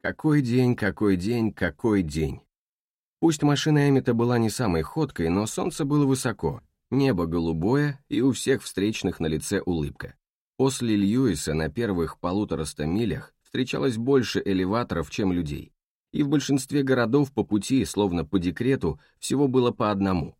Какой день, какой день, какой день. Пусть машина Эммета была не самой ходкой, но солнце было высоко, небо голубое и у всех встречных на лице улыбка. После Льюиса на первых полутораста милях встречалось больше элеваторов, чем людей. и в большинстве городов по пути, словно по декрету, всего было по одному.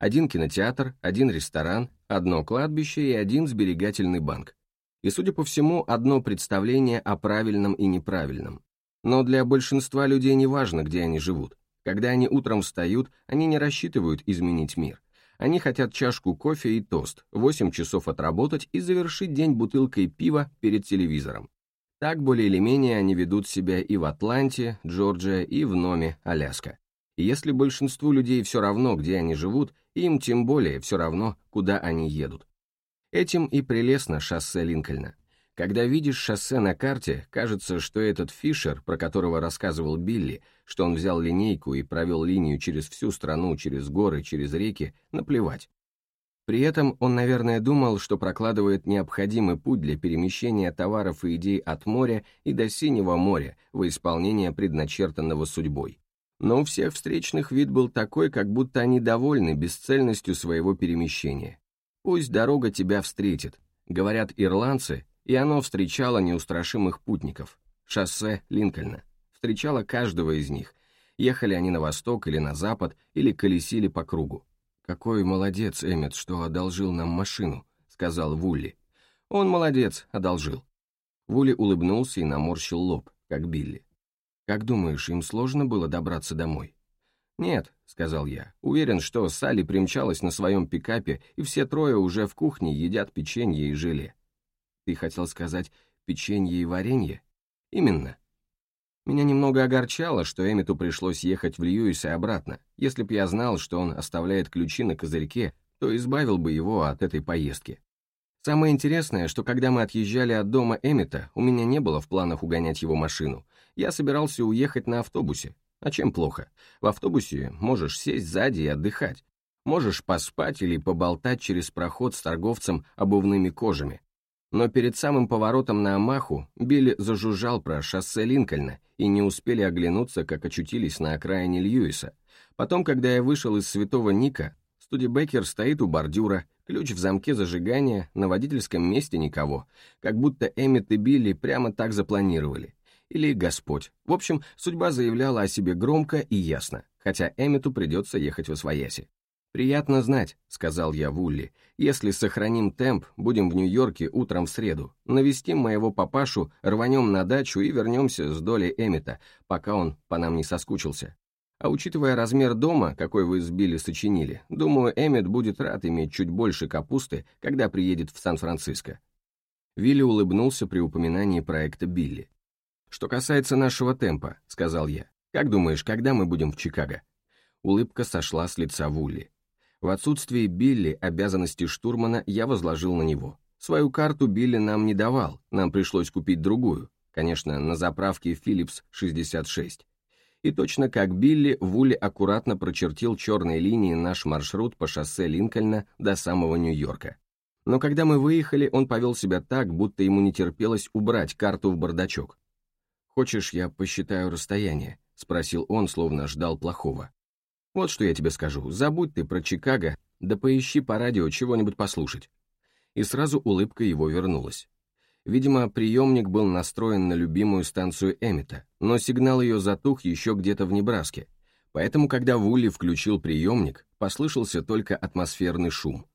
Один кинотеатр, один ресторан, одно кладбище и один сберегательный банк. И, судя по всему, одно представление о правильном и неправильном. Но для большинства людей не важно, где они живут. Когда они утром встают, они не рассчитывают изменить мир. Они хотят чашку кофе и тост, 8 часов отработать и завершить день бутылкой пива перед телевизором. Так более или менее они ведут себя и в Атланте, Джорджия, и в Номе, Аляска. И если большинству людей все равно, где они живут, им тем более все равно, куда они едут. Этим и прелестно шоссе Линкольна. Когда видишь шоссе на карте, кажется, что этот Фишер, про которого рассказывал Билли, что он взял линейку и провел линию через всю страну, через горы, через реки, наплевать. При этом он, наверное, думал, что прокладывает необходимый путь для перемещения товаров и идей от моря и до Синего моря во исполнение предначертанного судьбой. Но у всех встречных вид был такой, как будто они довольны бесцельностью своего перемещения. Пусть дорога тебя встретит, говорят ирландцы, и оно встречало неустрашимых путников. Шоссе Линкольна. Встречало каждого из них. Ехали они на восток или на запад, или колесили по кругу. «Какой молодец, Эммет, что одолжил нам машину», — сказал Вулли. «Он молодец, одолжил». Вулли улыбнулся и наморщил лоб, как Билли. «Как думаешь, им сложно было добраться домой?» «Нет», — сказал я, — «уверен, что Салли примчалась на своем пикапе, и все трое уже в кухне едят печенье и желе». «Ты хотел сказать печенье и варенье?» «Именно», меня немного огорчало, что Эмиту пришлось ехать в Льюис и обратно. Если б я знал, что он оставляет ключи на козырьке, то избавил бы его от этой поездки. Самое интересное, что когда мы отъезжали от дома Эмита, у меня не было в планах угонять его машину. Я собирался уехать на автобусе. А чем плохо? В автобусе можешь сесть сзади и отдыхать. Можешь поспать или поболтать через проход с торговцем обувными кожами. Но перед самым поворотом на Амаху Билли зажужжал про шоссе Линкольна и не успели оглянуться, как очутились на окраине Льюиса. Потом, когда я вышел из Святого Ника, Студебекер стоит у бордюра, ключ в замке зажигания, на водительском месте никого, как будто Эммет и Билли прямо так запланировали. Или Господь. В общем, судьба заявляла о себе громко и ясно, хотя Эммету придется ехать в Освояси. «Приятно знать», — сказал я Вулли, «если сохраним темп, будем в Нью-Йорке утром в среду, навестим моего папашу, рванем на дачу и вернемся с долей Эмита, пока он по нам не соскучился. А учитывая размер дома, какой вы с Билли сочинили, думаю, Эммет будет рад иметь чуть больше капусты, когда приедет в Сан-Франциско». Вилли улыбнулся при упоминании проекта Билли. «Что касается нашего темпа», — сказал я, — «как думаешь, когда мы будем в Чикаго?» Улыбка сошла с лица Вулли. В отсутствие Билли обязанности штурмана я возложил на него. Свою карту Билли нам не давал, нам пришлось купить другую, конечно, на заправке Philips 66. И точно как Билли, Вули аккуратно прочертил черной линией наш маршрут по шоссе Линкольна до самого Нью-Йорка. Но когда мы выехали, он повел себя так, будто ему не терпелось убрать карту в бардачок. «Хочешь, я посчитаю расстояние?» — спросил он, словно ждал плохого. Вот что я тебе скажу, забудь ты про Чикаго, да поищи по радио чего-нибудь послушать. И сразу улыбка его вернулась. Видимо, приемник был настроен на любимую станцию Эмита, но сигнал ее затух еще где-то в Небраске, поэтому, когда Вулли включил приемник, послышался только атмосферный шум.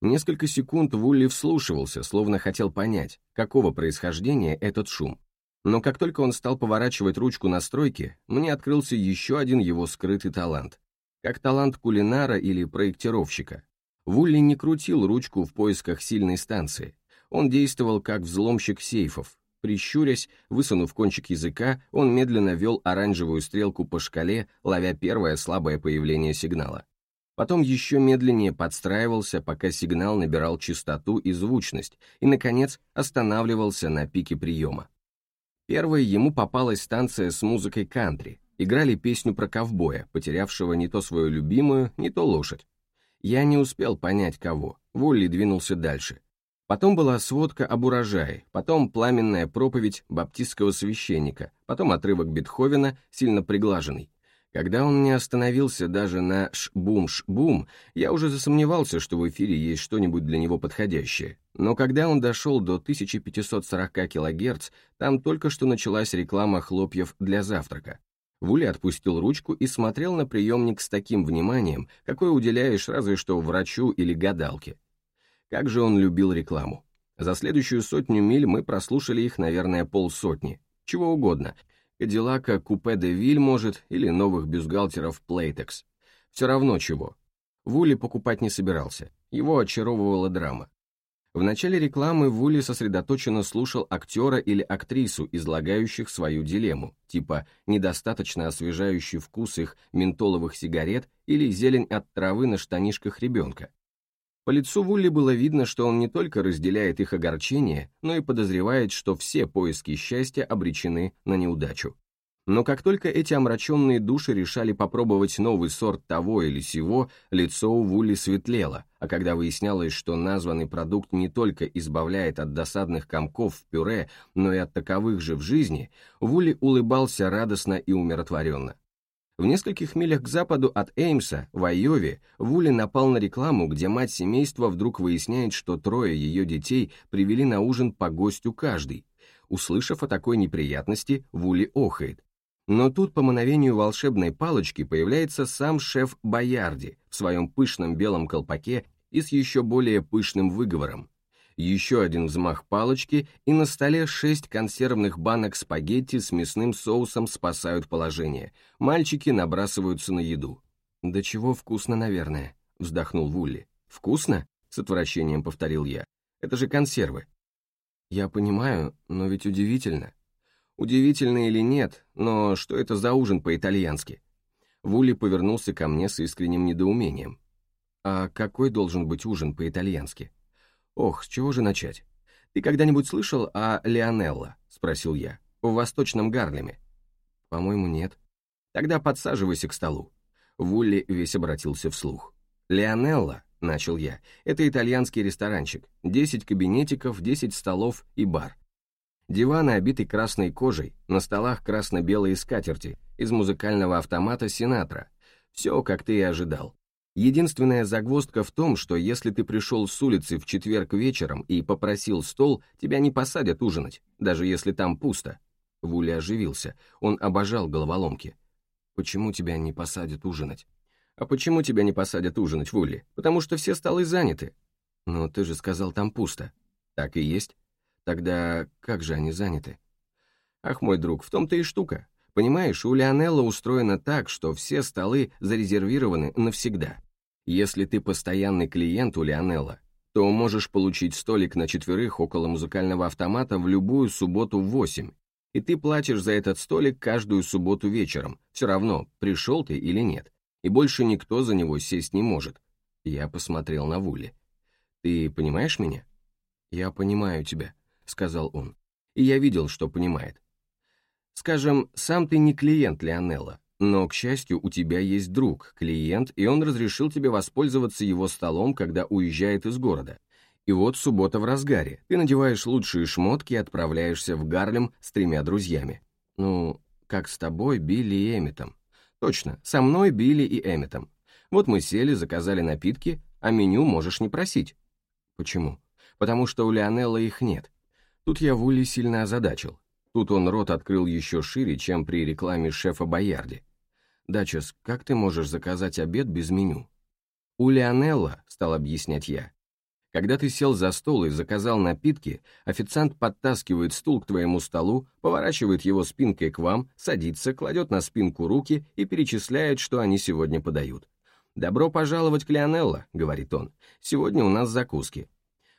Несколько секунд Вулли вслушивался, словно хотел понять, какого происхождения этот шум. Но как только он стал поворачивать ручку настройки, мне открылся еще один его скрытый талант как талант кулинара или проектировщика. Вулли не крутил ручку в поисках сильной станции. Он действовал как взломщик сейфов. Прищурясь, высунув кончик языка, он медленно вел оранжевую стрелку по шкале, ловя первое слабое появление сигнала. Потом еще медленнее подстраивался, пока сигнал набирал частоту и звучность, и, наконец, останавливался на пике приема. Первой ему попалась станция с музыкой кантри, играли песню про ковбоя, потерявшего не то свою любимую, не то лошадь. Я не успел понять, кого. Волли двинулся дальше. Потом была сводка об урожае, потом пламенная проповедь баптистского священника, потом отрывок Бетховена, сильно приглаженный. Когда он не остановился даже на «ш-бум-ш-бум», я уже засомневался, что в эфире есть что-нибудь для него подходящее. Но когда он дошел до 1540 кГц, там только что началась реклама хлопьев для завтрака. Вули отпустил ручку и смотрел на приемник с таким вниманием, какое уделяешь разве что врачу или гадалке. Как же он любил рекламу. За следующую сотню миль мы прослушали их, наверное, полсотни. Чего угодно. Кадиллака Купе де Виль, может, или новых бюстгальтеров Плейтекс. Все равно чего. Вули покупать не собирался. Его очаровывала драма. В начале рекламы Вули сосредоточенно слушал актера или актрису, излагающих свою дилемму, типа недостаточно освежающий вкус их ментоловых сигарет или зелень от травы на штанишках ребенка. По лицу Вулли было видно, что он не только разделяет их огорчение, но и подозревает, что все поиски счастья обречены на неудачу. Но как только эти омраченные души решали попробовать новый сорт того или сего, лицо у Вулли светлело, а когда выяснялось, что названный продукт не только избавляет от досадных комков в пюре, но и от таковых же в жизни, Вулли улыбался радостно и умиротворенно. В нескольких милях к западу от Эймса, в Айове, Вули напал на рекламу, где мать семейства вдруг выясняет, что трое ее детей привели на ужин по гостю каждый. Услышав о такой неприятности, Вули охает. Но тут по мановению волшебной палочки появляется сам шеф Боярди в своем пышном белом колпаке и с еще более пышным выговором. Еще один взмах палочки, и на столе шесть консервных банок спагетти с мясным соусом спасают положение. Мальчики набрасываются на еду. «Да чего вкусно, наверное», — вздохнул Вулли. «Вкусно?» — с отвращением повторил я. «Это же консервы». «Я понимаю, но ведь удивительно. Удивительно или нет, но что это за ужин по-итальянски? Вули повернулся ко мне с искренним недоумением. А какой должен быть ужин по-итальянски? Ох, с чего же начать? Ты когда-нибудь слышал о Леонелло? Спросил я. В Восточном Гарлеме? По-моему, нет. Тогда подсаживайся к столу. Вулли весь обратился вслух. Леонелло, начал я, это итальянский ресторанчик. Десять кабинетиков, десять столов и бар. Диваны обиты красной кожей, на столах красно-белые скатерти, из музыкального автомата Синатра. Все, как ты и ожидал. Единственная загвоздка в том, что если ты пришел с улицы в четверг вечером и попросил стол, тебя не посадят ужинать, даже если там пусто. Вули оживился, он обожал головоломки. Почему тебя не посадят ужинать? А почему тебя не посадят ужинать, Вули? Потому что все столы заняты. Но ты же сказал, там пусто. Так и есть. Тогда как же они заняты? Ах, мой друг, в том-то и штука. Понимаешь, у Лионелла устроено так, что все столы зарезервированы навсегда. Если ты постоянный клиент у Лионелла, то можешь получить столик на четверых около музыкального автомата в любую субботу в 8, и ты платишь за этот столик каждую субботу вечером, все равно, пришел ты или нет, и больше никто за него сесть не может. Я посмотрел на Вули. Ты понимаешь меня? Я понимаю тебя. — сказал он. И я видел, что понимает. Скажем, сам ты не клиент Лионелла, но, к счастью, у тебя есть друг, клиент, и он разрешил тебе воспользоваться его столом, когда уезжает из города. И вот суббота в разгаре. Ты надеваешь лучшие шмотки и отправляешься в Гарлем с тремя друзьями. Ну, как с тобой, Билли и Эмметом. Точно, со мной, Билли и Эмметом. Вот мы сели, заказали напитки, а меню можешь не просить. Почему? Потому что у Лионелла их нет. Тут я Вулли сильно озадачил. Тут он рот открыл еще шире, чем при рекламе шефа Боярди. «Дачес, как ты можешь заказать обед без меню?» «У Лионелла», — стал объяснять я. «Когда ты сел за стол и заказал напитки, официант подтаскивает стул к твоему столу, поворачивает его спинкой к вам, садится, кладет на спинку руки и перечисляет, что они сегодня подают. «Добро пожаловать к Лионелло», — говорит он. «Сегодня у нас закуски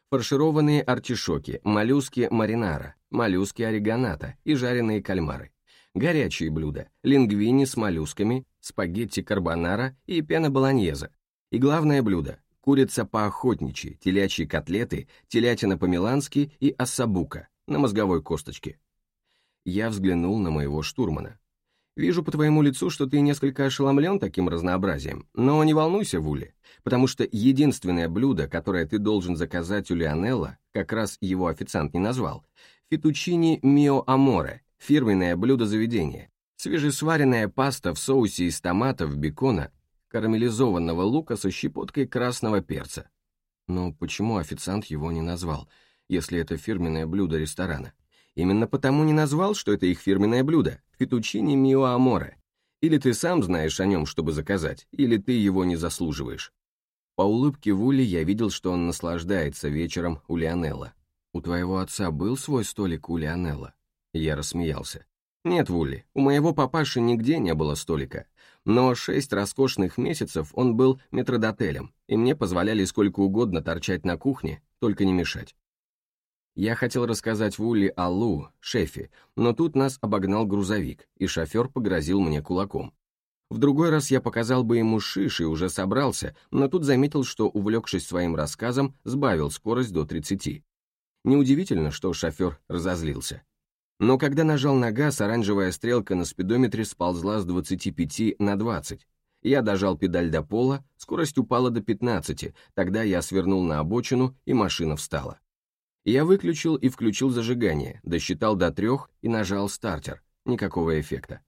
фаршированные артишоки, моллюски маринара, моллюски орегоната и жареные кальмары. Горячие блюда, лингвини с моллюсками, спагетти карбонара и пена болоньеза. И главное блюдо – курица по-охотничьи, телячьи котлеты, телятина по-милански и ассабука на мозговой косточке. Я взглянул на моего штурмана. Вижу по твоему лицу, что ты несколько ошеломлен таким разнообразием, но не волнуйся, Вули, потому что единственное блюдо, которое ты должен заказать у Лионелла, как раз его официант не назвал, фетучини мио аморе, фирменное блюдо заведения, свежесваренная паста в соусе из томатов, бекона, карамелизованного лука со щепоткой красного перца. Но почему официант его не назвал, если это фирменное блюдо ресторана? Именно потому не назвал, что это их фирменное блюдо – фетучини мио аморе. Или ты сам знаешь о нем, чтобы заказать, или ты его не заслуживаешь. По улыбке Вули я видел, что он наслаждается вечером у Лионелла. «У твоего отца был свой столик у Лионелла?» Я рассмеялся. «Нет, Вули, у моего папаши нигде не было столика. Но шесть роскошных месяцев он был метродотелем, и мне позволяли сколько угодно торчать на кухне, только не мешать. Я хотел рассказать Вулли о Лу, шефе, но тут нас обогнал грузовик, и шофер погрозил мне кулаком. В другой раз я показал бы ему шиш и уже собрался, но тут заметил, что, увлекшись своим рассказом, сбавил скорость до 30. Неудивительно, что шофер разозлился. Но когда нажал на газ, оранжевая стрелка на спидометре сползла с 25 на 20. Я дожал педаль до пола, скорость упала до 15, тогда я свернул на обочину, и машина встала. Я выключил и включил зажигание, досчитал до трех и нажал стартер. Никакого эффекта.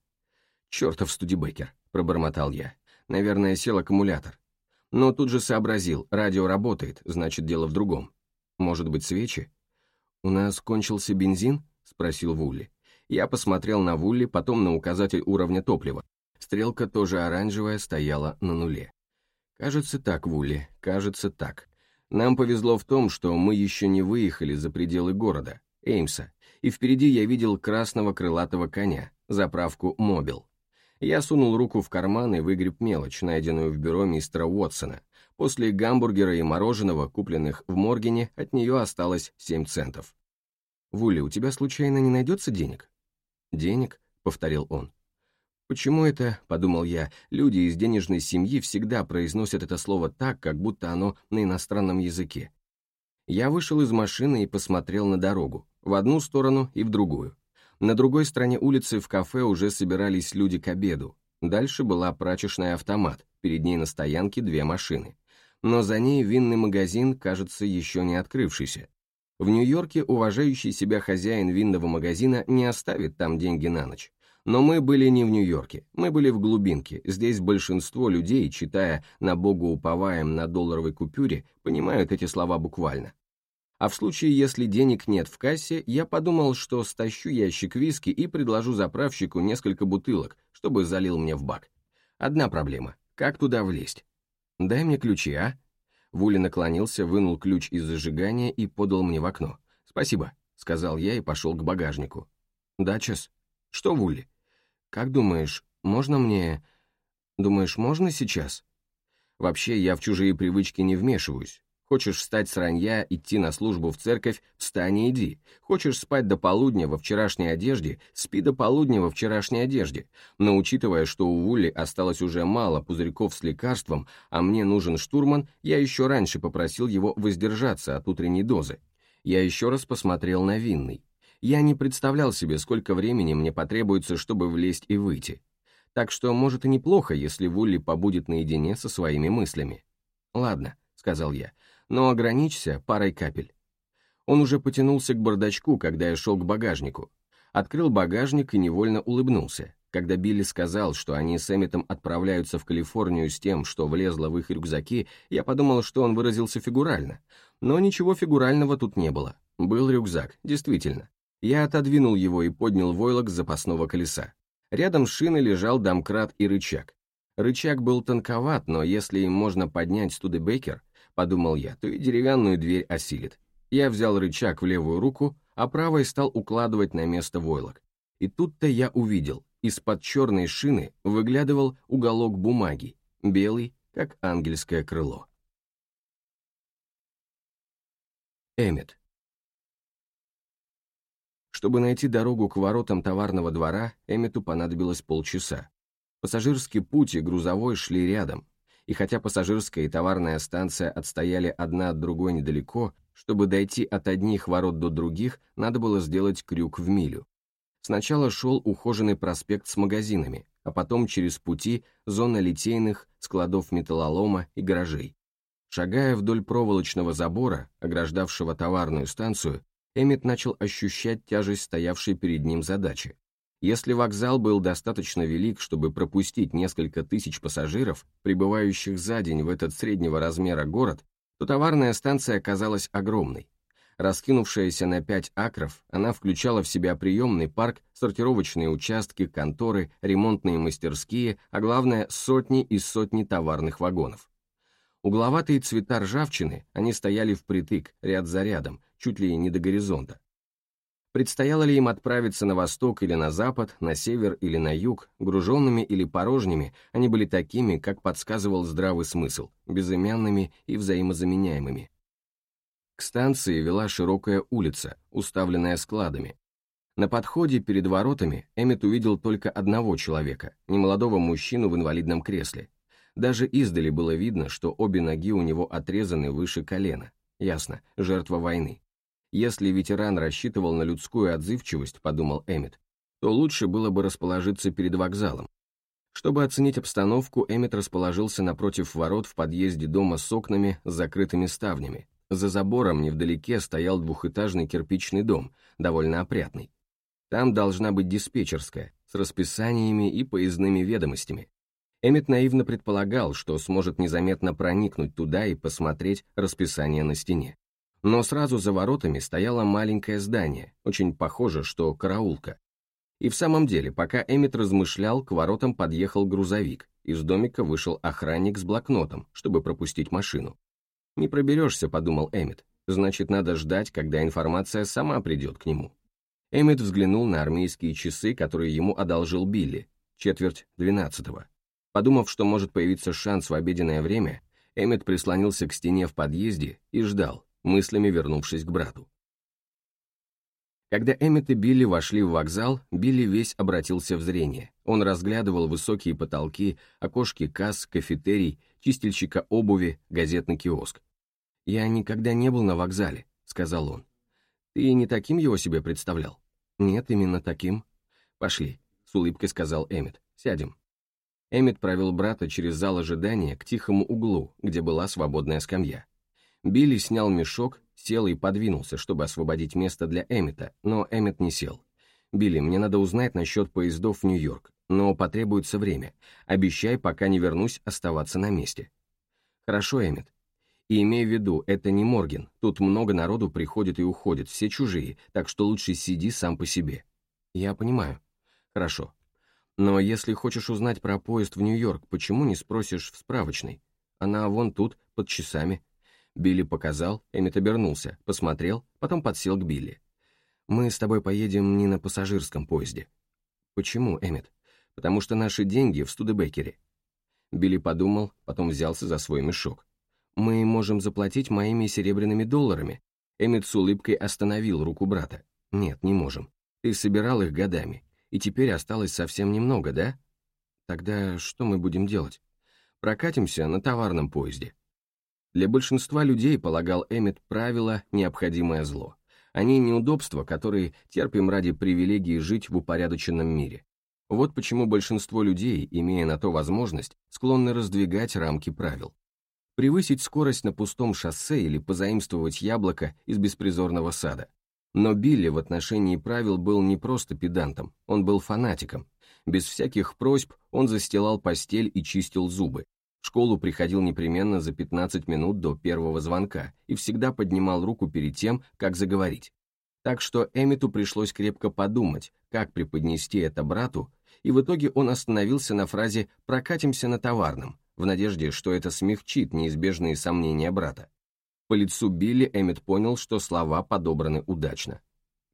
«Чертов студибекер», — пробормотал я. «Наверное, сел аккумулятор». Но тут же сообразил, радио работает, значит, дело в другом. Может быть, свечи? «У нас кончился бензин?» — спросил Вулли. Я посмотрел на Вулли, потом на указатель уровня топлива. Стрелка, тоже оранжевая, стояла на нуле. «Кажется так, Вулли, кажется так. Нам повезло в том, что мы еще не выехали за пределы города, Эймса, и впереди я видел красного крылатого коня, заправку «Мобил». Я сунул руку в карман и выгреб мелочь, найденную в бюро мистера Уотсона. После гамбургера и мороженого, купленных в Моргене, от нее осталось 7 центов. «Вули, у тебя случайно не найдется денег?» «Денег?» — повторил он. Почему это, подумал я, люди из денежной семьи всегда произносят это слово так, как будто оно на иностранном языке? Я вышел из машины и посмотрел на дорогу, в одну сторону и в другую. На другой стороне улицы в кафе уже собирались люди к обеду. Дальше была прачечная автомат, перед ней на стоянке две машины. Но за ней винный магазин, кажется, еще не открывшийся. В Нью-Йорке уважающий себя хозяин винного магазина не оставит там деньги на ночь. Но мы были не в Нью-Йорке, мы были в глубинке. Здесь большинство людей, читая «на Богу уповаем» на долларовой купюре, понимают эти слова буквально. А в случае, если денег нет в кассе, я подумал, что стащу ящик виски и предложу заправщику несколько бутылок, чтобы залил мне в бак. Одна проблема — как туда влезть? «Дай мне ключи, а?» Вули наклонился, вынул ключ из зажигания и подал мне в окно. «Спасибо», — сказал я и пошел к багажнику. «Да, Чес?» «Что, Вули?» «Как думаешь, можно мне...» «Думаешь, можно сейчас?» «Вообще, я в чужие привычки не вмешиваюсь. Хочешь встать с ранья, идти на службу в церковь, встань и иди. Хочешь спать до полудня во вчерашней одежде, спи до полудня во вчерашней одежде. Но учитывая, что у Вулли осталось уже мало пузырьков с лекарством, а мне нужен штурман, я еще раньше попросил его воздержаться от утренней дозы. Я еще раз посмотрел на винный. Я не представлял себе, сколько времени мне потребуется, чтобы влезть и выйти. Так что, может, и неплохо, если Вулли побудет наедине со своими мыслями. «Ладно», — сказал я, — «но ограничься парой капель». Он уже потянулся к бардачку, когда я шел к багажнику. Открыл багажник и невольно улыбнулся. Когда Билли сказал, что они с Эмметом отправляются в Калифорнию с тем, что влезло в их рюкзаки, я подумал, что он выразился фигурально. Но ничего фигурального тут не было. Был рюкзак, действительно. Я отодвинул его и поднял войлок с запасного колеса. Рядом с шиной лежал домкрат и рычаг. Рычаг был тонковат, но если им можно поднять Студебекер, подумал я, то и деревянную дверь осилит. Я взял рычаг в левую руку, а правой стал укладывать на место войлок. И тут-то я увидел, из-под черной шины выглядывал уголок бумаги, белый, как ангельское крыло. Эммет. Чтобы найти дорогу к воротам товарного двора, Эммету понадобилось полчаса. Пассажирский путь и грузовой шли рядом, и хотя пассажирская и товарная станция отстояли одна от другой недалеко, чтобы дойти от одних ворот до других, надо было сделать крюк в милю. Сначала шел ухоженный проспект с магазинами, а потом через пути зона литейных, складов металлолома и гаражей. Шагая вдоль проволочного забора, ограждавшего товарную станцию, Эммет начал ощущать тяжесть стоявшей перед ним задачи. Если вокзал был достаточно велик, чтобы пропустить несколько тысяч пассажиров, прибывающих за день в этот среднего размера город, то товарная станция оказалась огромной. Раскинувшаяся на 5 акров, она включала в себя приемный парк, сортировочные участки, конторы, ремонтные мастерские, а главное, сотни и сотни товарных вагонов. Угловатые цвета ржавчины, они стояли впритык, ряд за рядом, чуть ли не до горизонта. Предстояло ли им отправиться на восток или на запад, на север или на юг, груженными или порожними, они были такими, как подсказывал здравый смысл, безымянными и взаимозаменяемыми. К станции вела широкая улица, уставленная складами. На подходе перед воротами Эммет увидел только одного человека, немолодого мужчину в инвалидном кресле. Даже издали было видно, что обе ноги у него отрезаны выше колена. Ясно, жертва войны. Если ветеран рассчитывал на людскую отзывчивость, подумал Эммет, то лучше было бы расположиться перед вокзалом. Чтобы оценить обстановку, Эммет расположился напротив ворот в подъезде дома с окнами с закрытыми ставнями. За забором невдалеке стоял двухэтажный кирпичный дом, довольно опрятный. Там должна быть диспетчерская, с расписаниями и поездными ведомостями. Эммет наивно предполагал, что сможет незаметно проникнуть туда и посмотреть расписание на стене. Но сразу за воротами стояло маленькое здание, очень похоже, что караулка. И в самом деле, пока Эммет размышлял, к воротам подъехал грузовик. Из домика вышел охранник с блокнотом, чтобы пропустить машину. «Не проберешься», — подумал Эммет. «Значит, надо ждать, когда информация сама придет к нему». Эммет взглянул на армейские часы, которые ему одолжил Билли, четверть двенадцатого. Подумав, что может появиться шанс в обеденное время, Эммет прислонился к стене в подъезде и ждал, мыслями вернувшись к брату. Когда Эммет и Билли вошли в вокзал, Билли весь обратился в зрение. Он разглядывал высокие потолки, окошки касс, кафетерий, чистильщика обуви, газетный киоск. «Я никогда не был на вокзале», — сказал он. «Ты не таким его себе представлял?» «Нет, именно таким». «Пошли», — с улыбкой сказал Эммет. «Сядем». Эммет провел брата через зал ожидания к тихому углу, где была свободная скамья. Билли снял мешок, сел и подвинулся, чтобы освободить место для Эммета, но Эммет не сел. «Билли, мне надо узнать насчет поездов в Нью-Йорк, но потребуется время. Обещай, пока не вернусь, оставаться на месте». «Хорошо, Эммет. И имей в виду, это не Морген, тут много народу приходит и уходит, все чужие, так что лучше сиди сам по себе». «Я понимаю». «Хорошо. Но если хочешь узнать про поезд в Нью-Йорк, почему не спросишь в справочной? Она вон тут, под часами». Билли показал, Эммет обернулся, посмотрел, потом подсел к Билли. «Мы с тобой поедем не на пассажирском поезде». «Почему, Эммет?» «Потому что наши деньги в Студебекере». Билли подумал, потом взялся за свой мешок. «Мы можем заплатить моими серебряными долларами». Эммет с улыбкой остановил руку брата. «Нет, не можем. Ты собирал их годами, и теперь осталось совсем немного, да? Тогда что мы будем делать? Прокатимся на товарном поезде». Для большинства людей, полагал Эммет, правило – необходимое зло. Они неудобства, которые терпим ради привилегии жить в упорядоченном мире. Вот почему большинство людей, имея на то возможность, склонны раздвигать рамки правил. Превысить скорость на пустом шоссе или позаимствовать яблоко из беспризорного сада. Но Билли в отношении правил был не просто педантом, он был фанатиком. Без всяких просьб он застилал постель и чистил зубы, в школу приходил непременно за 15 минут до первого звонка и всегда поднимал руку перед тем, как заговорить. Так что Эмиту пришлось крепко подумать, как преподнести это брату, и в итоге он остановился на фразе «прокатимся на товарном», в надежде, что это смягчит неизбежные сомнения брата. По лицу Билли Эммет понял, что слова подобраны удачно.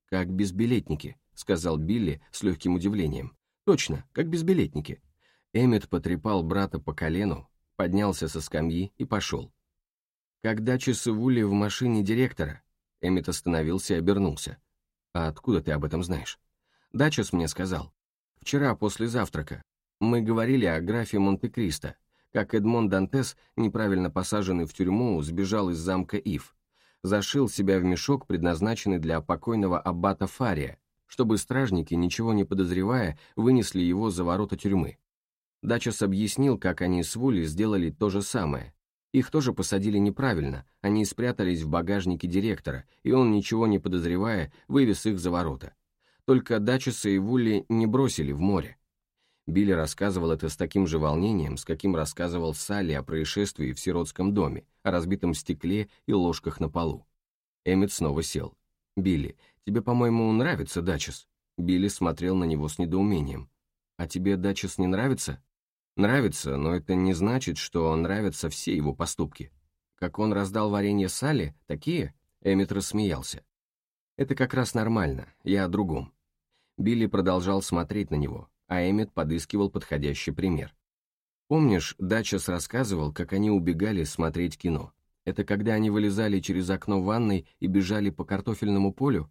«Как безбилетники», — сказал Билли с легким удивлением. «Точно, как безбилетники». Эммет потрепал брата по колену, поднялся со скамьи и пошел. Когда часы Вули в машине директора, Эммет остановился и обернулся. «А откуда ты об этом знаешь?» «Дачес мне сказал. Вчера после завтрака. Мы говорили о графе Монте-Кристо, как Эдмон Дантес, неправильно посаженный в тюрьму, сбежал из замка Ив. Зашил себя в мешок, предназначенный для покойного аббата Фария, чтобы стражники, ничего не подозревая, вынесли его за ворота тюрьмы. Дачес объяснил, как они с Вули сделали то же самое. Их тоже посадили неправильно, они спрятались в багажнике директора, и он, ничего не подозревая, вывез их за ворота. Только Дачеса и Вули не бросили в море. Билли рассказывал это с таким же волнением, с каким рассказывал Салли о происшествии в сиротском доме, о разбитом стекле и ложках на полу. Эммет снова сел. «Билли, тебе, по-моему, нравится Дачес?» Билли смотрел на него с недоумением. «А тебе Дачес не нравится?» «Нравится, но это не значит, что нравятся все его поступки. Как он раздал варенье Салли, такие?» Эммет рассмеялся. «Это как раз нормально, я о другом». Билли продолжал смотреть на него, а Эммет подыскивал подходящий пример. «Помнишь, Дачес рассказывал, как они убегали смотреть кино? Это когда они вылезали через окно ванной и бежали по картофельному полю?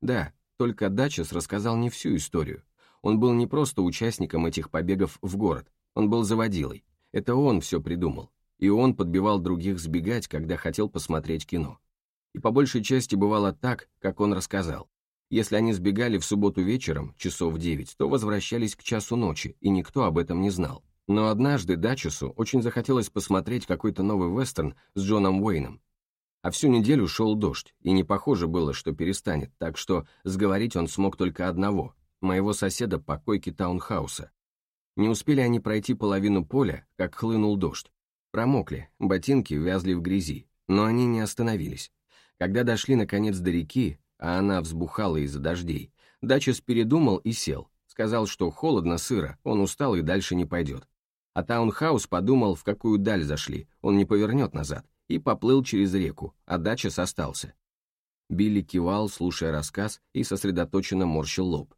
Да, только Дачес рассказал не всю историю. Он был не просто участником этих побегов в город, он был заводилой. Это он все придумал. И он подбивал других сбегать, когда хотел посмотреть кино. И по большей части бывало так, как он рассказал. Если они сбегали в субботу вечером, часов в девять, то возвращались к часу ночи, и никто об этом не знал. Но однажды Дачесу очень захотелось посмотреть какой-то новый вестерн с Джоном Уэйном. А всю неделю шел дождь, и не похоже было, что перестанет, так что сговорить он смог только одного, моего соседа по койке таунхауса. Не успели они пройти половину поля, как хлынул дождь. Промокли, ботинки вязли в грязи, но они не остановились. Когда дошли наконец до реки, а она взбухала из-за дождей, Дачес передумал и сел. Сказал, что холодно, сыро, он устал и дальше не пойдет. А Таунхаус подумал, в какую даль зашли, он не повернет назад, и поплыл через реку, а Дачес остался. Билли кивал, слушая рассказ, и сосредоточенно морщил лоб.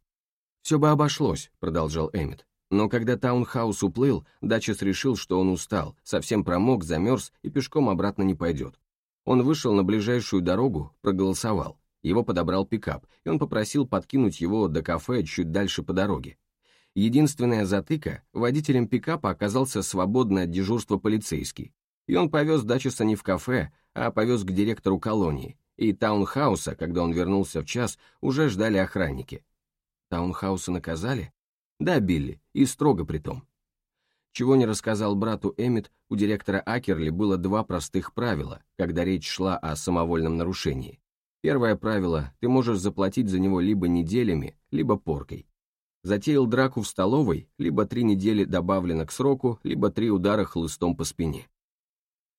«Все бы обошлось», — продолжал Эммет. Но когда Таунхаус уплыл, Дачес решил, что он устал, совсем промок, замерз и пешком обратно не пойдет. Он вышел на ближайшую дорогу, проголосовал. Его подобрал пикап, и он попросил подкинуть его до кафе чуть дальше по дороге. Единственная затыка, водителем пикапа оказался свободный от дежурства полицейский, и он повез Дачеса не в кафе, а повез к директору колонии, и Таунхауса, когда он вернулся в час, уже ждали охранники. Таунхауса наказали? Да, Билли, и строго при том. Чего не рассказал брату Эммет, у директора Акерли было два простых правила, когда речь шла о самовольном нарушении. Первое правило – ты можешь заплатить за него либо неделями, либо поркой. Затеял драку в столовой, либо три недели добавлено к сроку, либо три удара хлыстом по спине.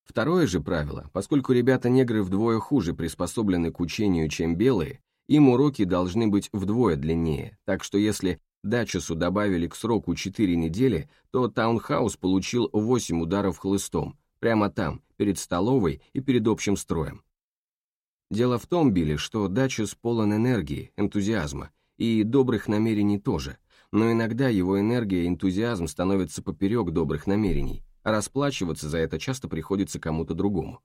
Второе же правило, поскольку ребята-негры вдвое хуже приспособлены к учению, чем белые, им уроки должны быть вдвое длиннее, так что если Дачесу добавили к сроку 4 недели, то Таунхаус получил 8 ударов хлыстом, прямо там, перед столовой и перед общим строем. Дело в том, Билли, что Дачес полон энергии, энтузиазма, и добрых намерений тоже, но иногда его энергия и энтузиазм становятся поперек добрых намерений, а расплачиваться за это часто приходится кому-то другому.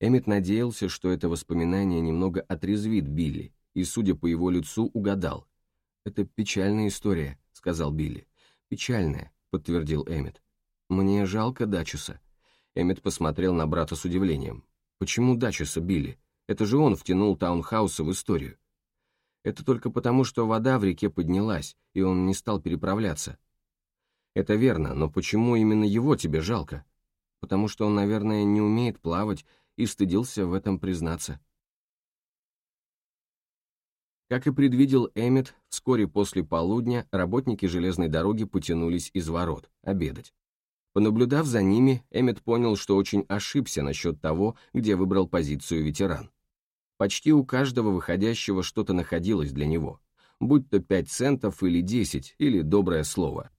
Эммет надеялся, что это воспоминание немного отрезвит Билли, и, судя по его лицу, угадал. «Это печальная история», — сказал Билли. «Печальная», — подтвердил Эммет. «Мне жалко Дачеса». Эммет посмотрел на брата с удивлением. «Почему Дачеса, Билли? Это же он втянул таунхауса в историю». Это только потому, что вода в реке поднялась, и он не стал переправляться. Это верно, но почему именно его тебе жалко? Потому что он, наверное, не умеет плавать и стыдился в этом признаться. Как и предвидел Эммет, вскоре после полудня работники железной дороги потянулись из ворот, обедать. Понаблюдав за ними, Эммет понял, что очень ошибся насчет того, где выбрал позицию ветеран. Почти у каждого выходящего что-то находилось для него, будь то 5 центов или 10, или доброе слово.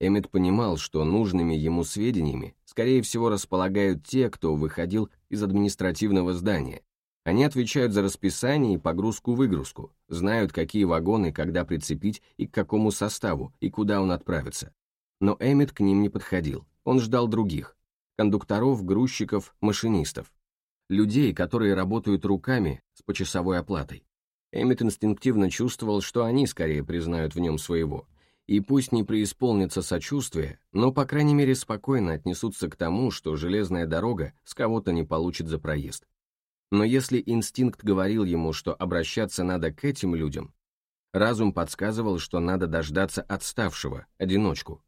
Эммет понимал, что нужными ему сведениями, скорее всего, располагают те, кто выходил из административного здания. Они отвечают за расписание и погрузку-выгрузку, знают, какие вагоны когда прицепить и к какому составу, и куда он отправится. Но Эммет к ним не подходил, он ждал других – кондукторов, грузчиков, машинистов людей, которые работают руками с почасовой оплатой. Эммет инстинктивно чувствовал, что они скорее признают в нем своего, и пусть не преисполнится сочувствие, но, по крайней мере, спокойно отнесутся к тому, что железная дорога с кого-то не получит за проезд. Но если инстинкт говорил ему, что обращаться надо к этим людям, разум подсказывал, что надо дождаться отставшего, одиночку.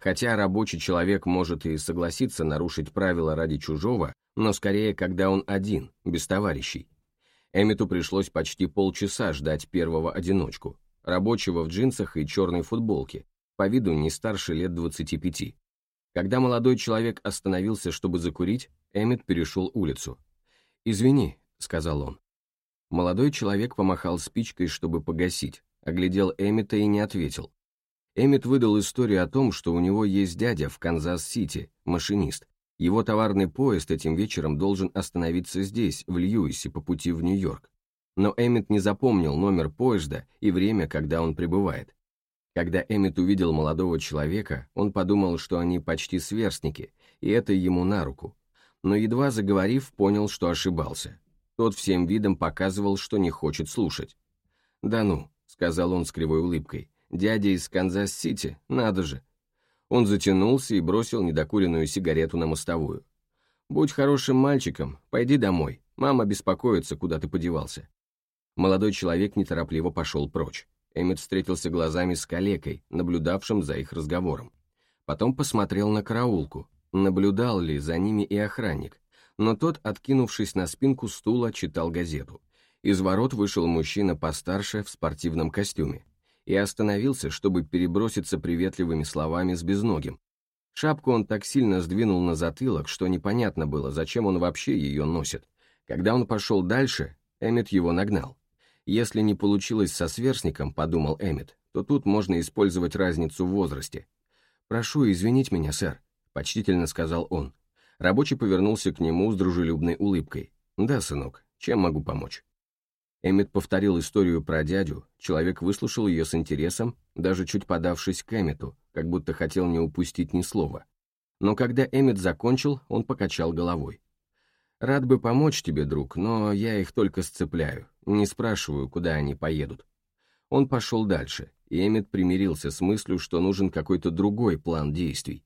Хотя рабочий человек может и согласиться нарушить правила ради чужого, но скорее, когда он один, без товарищей. Эммету пришлось почти полчаса ждать первого одиночку, рабочего в джинсах и черной футболке, по виду не старше лет 25. Когда молодой человек остановился, чтобы закурить, Эммет перешел улицу. «Извини», — сказал он. Молодой человек помахал спичкой, чтобы погасить, оглядел Эммета и не ответил. Эммет выдал историю о том, что у него есть дядя в Канзас-Сити, машинист. Его товарный поезд этим вечером должен остановиться здесь, в Льюисе, по пути в Нью-Йорк. Но Эммет не запомнил номер поезда и время, когда он прибывает. Когда Эммет увидел молодого человека, он подумал, что они почти сверстники, и это ему на руку. Но едва заговорив, понял, что ошибался. Тот всем видом показывал, что не хочет слушать. «Да ну», — сказал он с кривой улыбкой, — «дядя из Канзас-Сити, надо же». Он затянулся и бросил недокуренную сигарету на мостовую. «Будь хорошим мальчиком, пойди домой, мама беспокоится, куда ты подевался». Молодой человек неторопливо пошел прочь. Эммет встретился глазами с калекой, наблюдавшим за их разговором. Потом посмотрел на караулку, наблюдал ли за ними и охранник, но тот, откинувшись на спинку стула, читал газету. Из ворот вышел мужчина постарше в спортивном костюме и остановился, чтобы переброситься приветливыми словами с безногим. Шапку он так сильно сдвинул на затылок, что непонятно было, зачем он вообще ее носит. Когда он пошел дальше, Эммет его нагнал. Если не получилось со сверстником, подумал Эммет, то тут можно использовать разницу в возрасте. «Прошу извинить меня, сэр», — почтительно сказал он. Рабочий повернулся к нему с дружелюбной улыбкой. «Да, сынок, чем могу помочь?» Эммет повторил историю про дядю, человек выслушал ее с интересом, даже чуть подавшись к Эммету, как будто хотел не упустить ни слова. Но когда Эммет закончил, он покачал головой. «Рад бы помочь тебе, друг, но я их только сцепляю, не спрашиваю, куда они поедут». Он пошел дальше, и Эммет примирился с мыслью, что нужен какой-то другой план действий.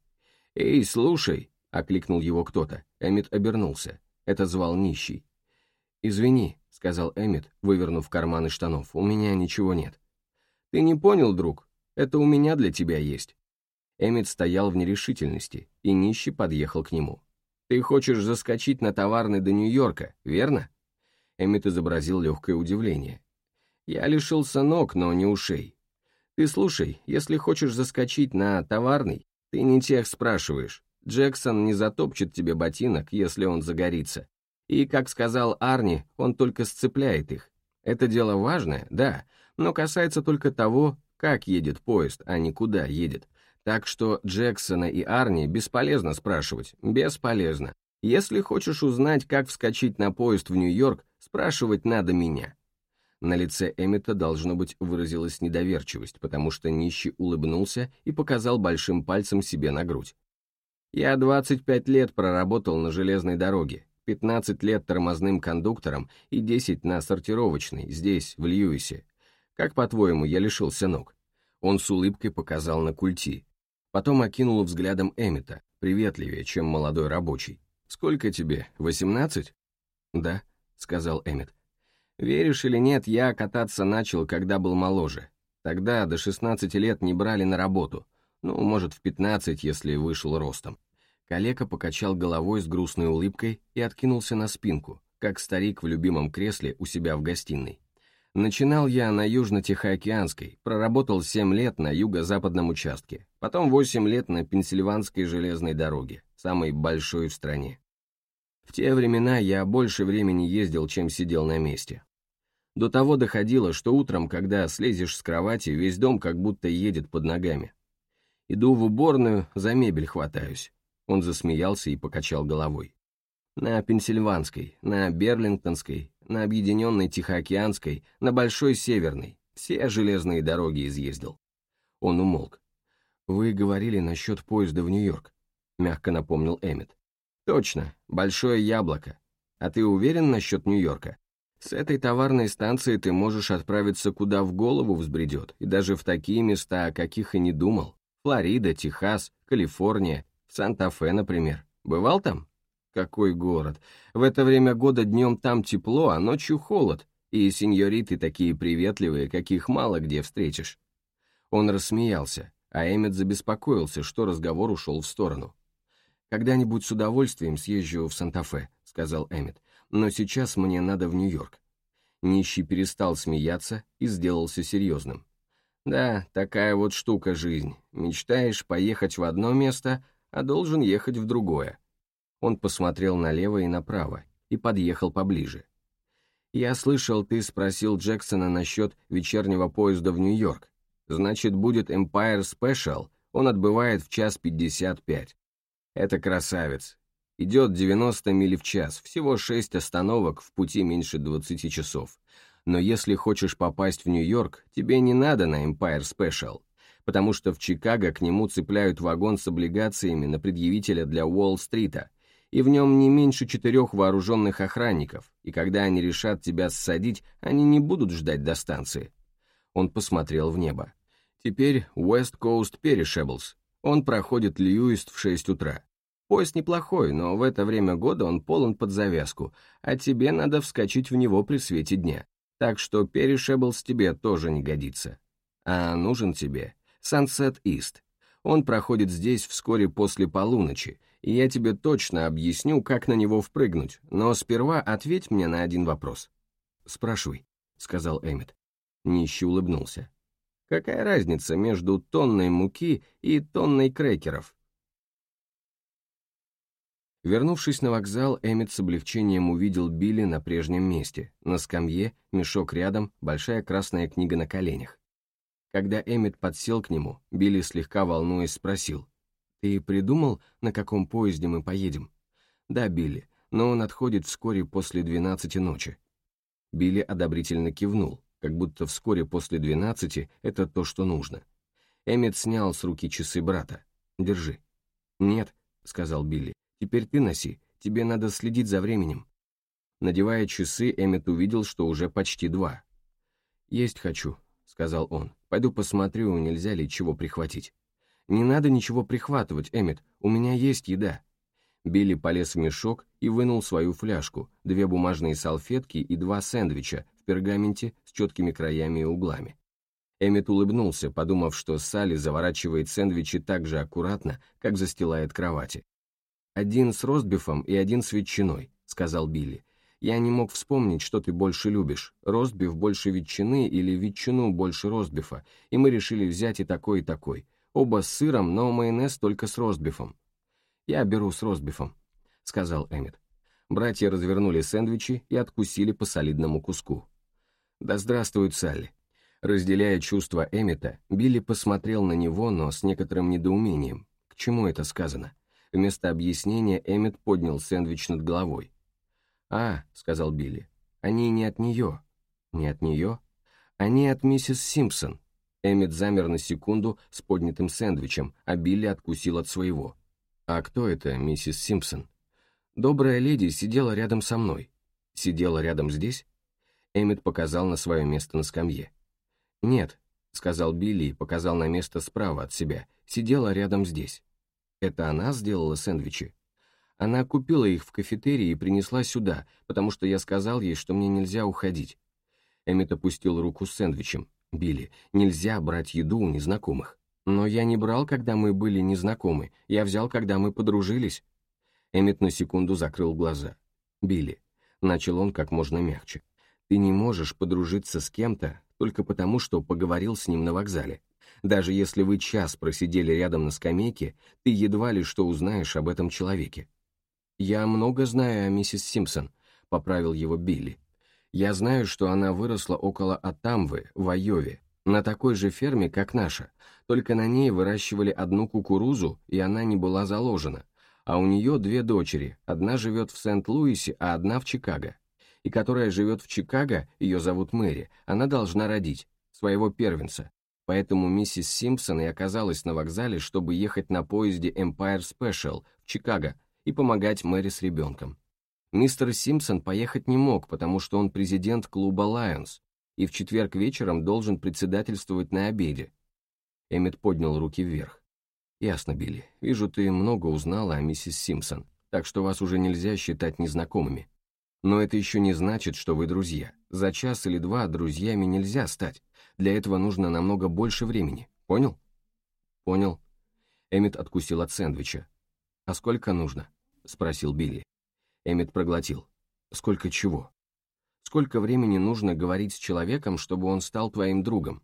«Эй, слушай!» — окликнул его кто-то. Эммет обернулся. Это звал нищий. «Извини», — сказал Эммет, вывернув карманы штанов, — «у меня ничего нет». «Ты не понял, друг? Это у меня для тебя есть». Эммет стоял в нерешительности, и нищий подъехал к нему. Ты хочешь заскочить на товарный до Нью-Йорка, верно?» Эммет изобразил легкое удивление. «Я лишился ног, но не ушей. Ты слушай, если хочешь заскочить на товарный, ты не тех спрашиваешь. Джексон не затопчет тебе ботинок, если он загорится. И, как сказал Арни, он только сцепляет их. Это дело важное, да, но касается только того, как едет поезд, а не куда едет. Так что Джексона и Арни бесполезно спрашивать, бесполезно. Если хочешь узнать, как вскочить на поезд в Нью-Йорк, спрашивать надо меня». На лице Эммета, должно быть, выразилась недоверчивость, потому что нищий улыбнулся и показал большим пальцем себе на грудь. «Я 25 лет проработал на железной дороге, 15 лет тормозным кондуктором и 10 на сортировочной, здесь, в Льюисе. Как, по-твоему, я лишился ног?» Он с улыбкой показал на культи. Потом окинул взглядом Эмита, приветливее, чем молодой рабочий. «Сколько тебе, восемнадцать?» «Да», — сказал Эмит. «Веришь или нет, я кататься начал, когда был моложе. Тогда до 16 лет не брали на работу. Ну, может, в 15, если вышел ростом». Калека покачал головой с грустной улыбкой и откинулся на спинку, как старик в любимом кресле у себя в гостиной. Начинал я на Южно-Тихоокеанской, проработал 7 лет на юго-западном участке, потом 8 лет на Пенсильванской железной дороге, самой большой в стране. В те времена я больше времени ездил, чем сидел на месте. До того доходило, что утром, когда слезешь с кровати, весь дом как будто едет под ногами. Иду в уборную, за мебель хватаюсь. Он засмеялся и покачал головой. На Пенсильванской, на Берлингтонской, на Объединенной Тихоокеанской, на Большой Северной. Все железные дороги изъездил. Он умолк. «Вы говорили насчет поезда в Нью-Йорк», — мягко напомнил Эммет. «Точно, Большое Яблоко. А ты уверен насчет Нью-Йорка? С этой товарной станции ты можешь отправиться куда в голову взбредет, и даже в такие места, о каких и не думал. Флорида, Техас, Калифорния, Санта-Фе, например. Бывал там?» Какой город! В это время года днем там тепло, а ночью холод, и сеньориты такие приветливые, каких мало где встретишь. Он рассмеялся, а Эммет забеспокоился, что разговор ушел в сторону. «Когда-нибудь с удовольствием съезжу в Санта-Фе», — сказал Эммет, «но сейчас мне надо в Нью-Йорк». Нищий перестал смеяться и сделался серьезным. «Да, такая вот штука жизнь. Мечтаешь поехать в одно место, а должен ехать в другое. Он посмотрел налево и направо и подъехал поближе. «Я слышал, ты спросил Джексона насчет вечернего поезда в Нью-Йорк. Значит, будет Empire Special, он отбывает в час пятьдесят пять. Это красавец. Идет 90 миль в час, всего 6 остановок, в пути меньше 20 часов. Но если хочешь попасть в Нью-Йорк, тебе не надо на Empire Special, потому что в Чикаго к нему цепляют вагон с облигациями на предъявителя для Уолл-стрита, и в нем не меньше четырех вооруженных охранников, и когда они решат тебя ссадить, они не будут ждать до станции. Он посмотрел в небо. Теперь West Coast Perishables. Он проходит Льюист в 6 утра. Поезд неплохой, но в это время года он полон под завязку, а тебе надо вскочить в него при свете дня. Так что Перешеблс тебе тоже не годится. А нужен тебе Sunset East. Он проходит здесь вскоре после полуночи, и я тебе точно объясню, как на него впрыгнуть, но сперва ответь мне на один вопрос. «Спрашивай», — сказал Эммет. Нищий улыбнулся. «Какая разница между тонной муки и тонной крекеров?» Вернувшись на вокзал, Эммет с облегчением увидел Билли на прежнем месте, на скамье, мешок рядом, большая красная книга на коленях. Когда Эммет подсел к нему, Билли, слегка волнуясь, спросил, «Ты придумал, на каком поезде мы поедем?» «Да, Билли, но он отходит вскоре после двенадцати ночи». Билли одобрительно кивнул, как будто вскоре после двенадцати это то, что нужно. Эммет снял с руки часы брата. «Держи». «Нет», — сказал Билли, Теперь ты носи, тебе надо следить за временем». Надевая часы, Эммет увидел, что уже почти два. «Есть хочу», — сказал он. «Пойду посмотрю, нельзя ли чего прихватить». «Не надо ничего прихватывать, Эммет, у меня есть еда». Билли полез в мешок и вынул свою фляжку, две бумажные салфетки и два сэндвича в пергаменте с четкими краями и углами. Эммет улыбнулся, подумав, что Салли заворачивает сэндвичи так же аккуратно, как застилает кровати. «Один с ростбифом и один с ветчиной», — сказал Билли. «Я не мог вспомнить, что ты больше любишь, ростбиф больше ветчины или ветчину больше ростбифа, и мы решили взять и такой, и такой. Оба с сыром, но майонез только с ростбифом». «Я беру с ростбифом», — сказал Эммет. Братья развернули сэндвичи и откусили по солидному куску. «Да здравствует Салли!» Разделяя чувства Эммета, Билли посмотрел на него, но с некоторым недоумением. К чему это сказано? Вместо объяснения Эммет поднял сэндвич над головой. «А», — сказал Билли, — «они не от нее». «Не от нее?» «Они от миссис Симпсон». Эммет замер на секунду с поднятым сэндвичем, а Билли откусил от своего. «А кто это, миссис Симпсон?» «Добрая леди сидела рядом со мной». «Сидела рядом здесь?» Эммет показал на свое место на скамье. «Нет», — сказал Билли и показал на место справа от себя, сидела рядом здесь. Это она сделала сэндвичи? Она купила их в кафетерии и принесла сюда, потому что я сказал ей, что мне нельзя уходить. Эммет опустил руку с сэндвичем. Билли, нельзя брать еду у незнакомых. Но я не брал, когда мы были незнакомы, я взял, когда мы подружились. Эммет на секунду закрыл глаза. Билли, начал он как можно мягче. Ты не можешь подружиться с кем-то только потому, что поговорил с ним на вокзале. Даже если вы час просидели рядом на скамейке, ты едва ли что узнаешь об этом человеке. «Я много знаю о миссис Симпсон», — поправил его Билли. «Я знаю, что она выросла около Атамвы, в Айове, на такой же ферме, как наша, только на ней выращивали одну кукурузу, и она не была заложена, а у нее две дочери, одна живет в Сент-Луисе, а одна в Чикаго. И которая живет в Чикаго, ее зовут Мэри, она должна родить, своего первенца, Поэтому миссис Симпсон и оказалась на вокзале, чтобы ехать на поезде Empire Special в Чикаго и помогать Мэри с ребенком. Мистер Симпсон поехать не мог, потому что он президент клуба Lions и в четверг вечером должен председательствовать на обеде. Эммет поднял руки вверх. «Ясно, Билли. Вижу, ты много узнала о миссис Симпсон, так что вас уже нельзя считать незнакомыми. Но это еще не значит, что вы друзья. За час или два друзьями нельзя стать. Для этого нужно намного больше времени. Понял? Понял. Эммет откусил от сэндвича. «А сколько нужно?» — спросил Билли. Эммет проглотил. «Сколько чего?» «Сколько времени нужно говорить с человеком, чтобы он стал твоим другом?»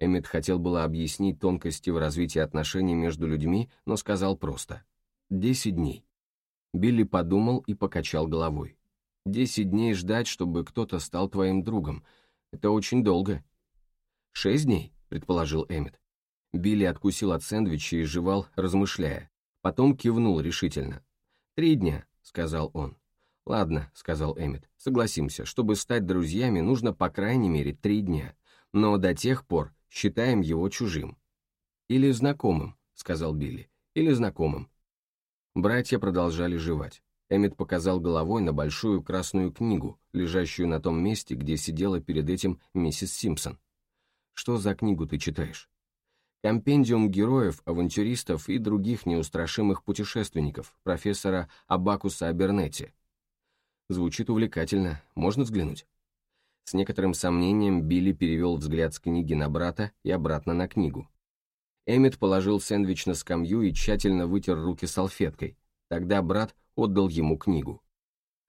Эммет хотел было объяснить тонкости в развитии отношений между людьми, но сказал просто. «Десять дней». Билли подумал и покачал головой. Десять дней ждать, чтобы кто-то стал твоим другом. Это очень долго». «Шесть дней?» — предположил Эммет. Билли откусил от сэндвича и жевал, размышляя. Потом кивнул решительно. «Три дня», — сказал он. «Ладно», — сказал Эммет, — «согласимся, чтобы стать друзьями, нужно по крайней мере три дня, но до тех пор считаем его чужим». «Или знакомым», — сказал Билли, — «или знакомым». Братья продолжали жевать. Эммет показал головой на большую красную книгу, лежащую на том месте, где сидела перед этим миссис Симпсон. «Что за книгу ты читаешь?» Компендиум героев, авантюристов и других неустрашимых путешественников профессора Абакуса Абернетти. Звучит увлекательно, можно взглянуть? С некоторым сомнением Билли перевел взгляд с книги на брата и обратно на книгу. Эммет положил сэндвич на скамью и тщательно вытер руки салфеткой. Тогда брат отдал ему книгу.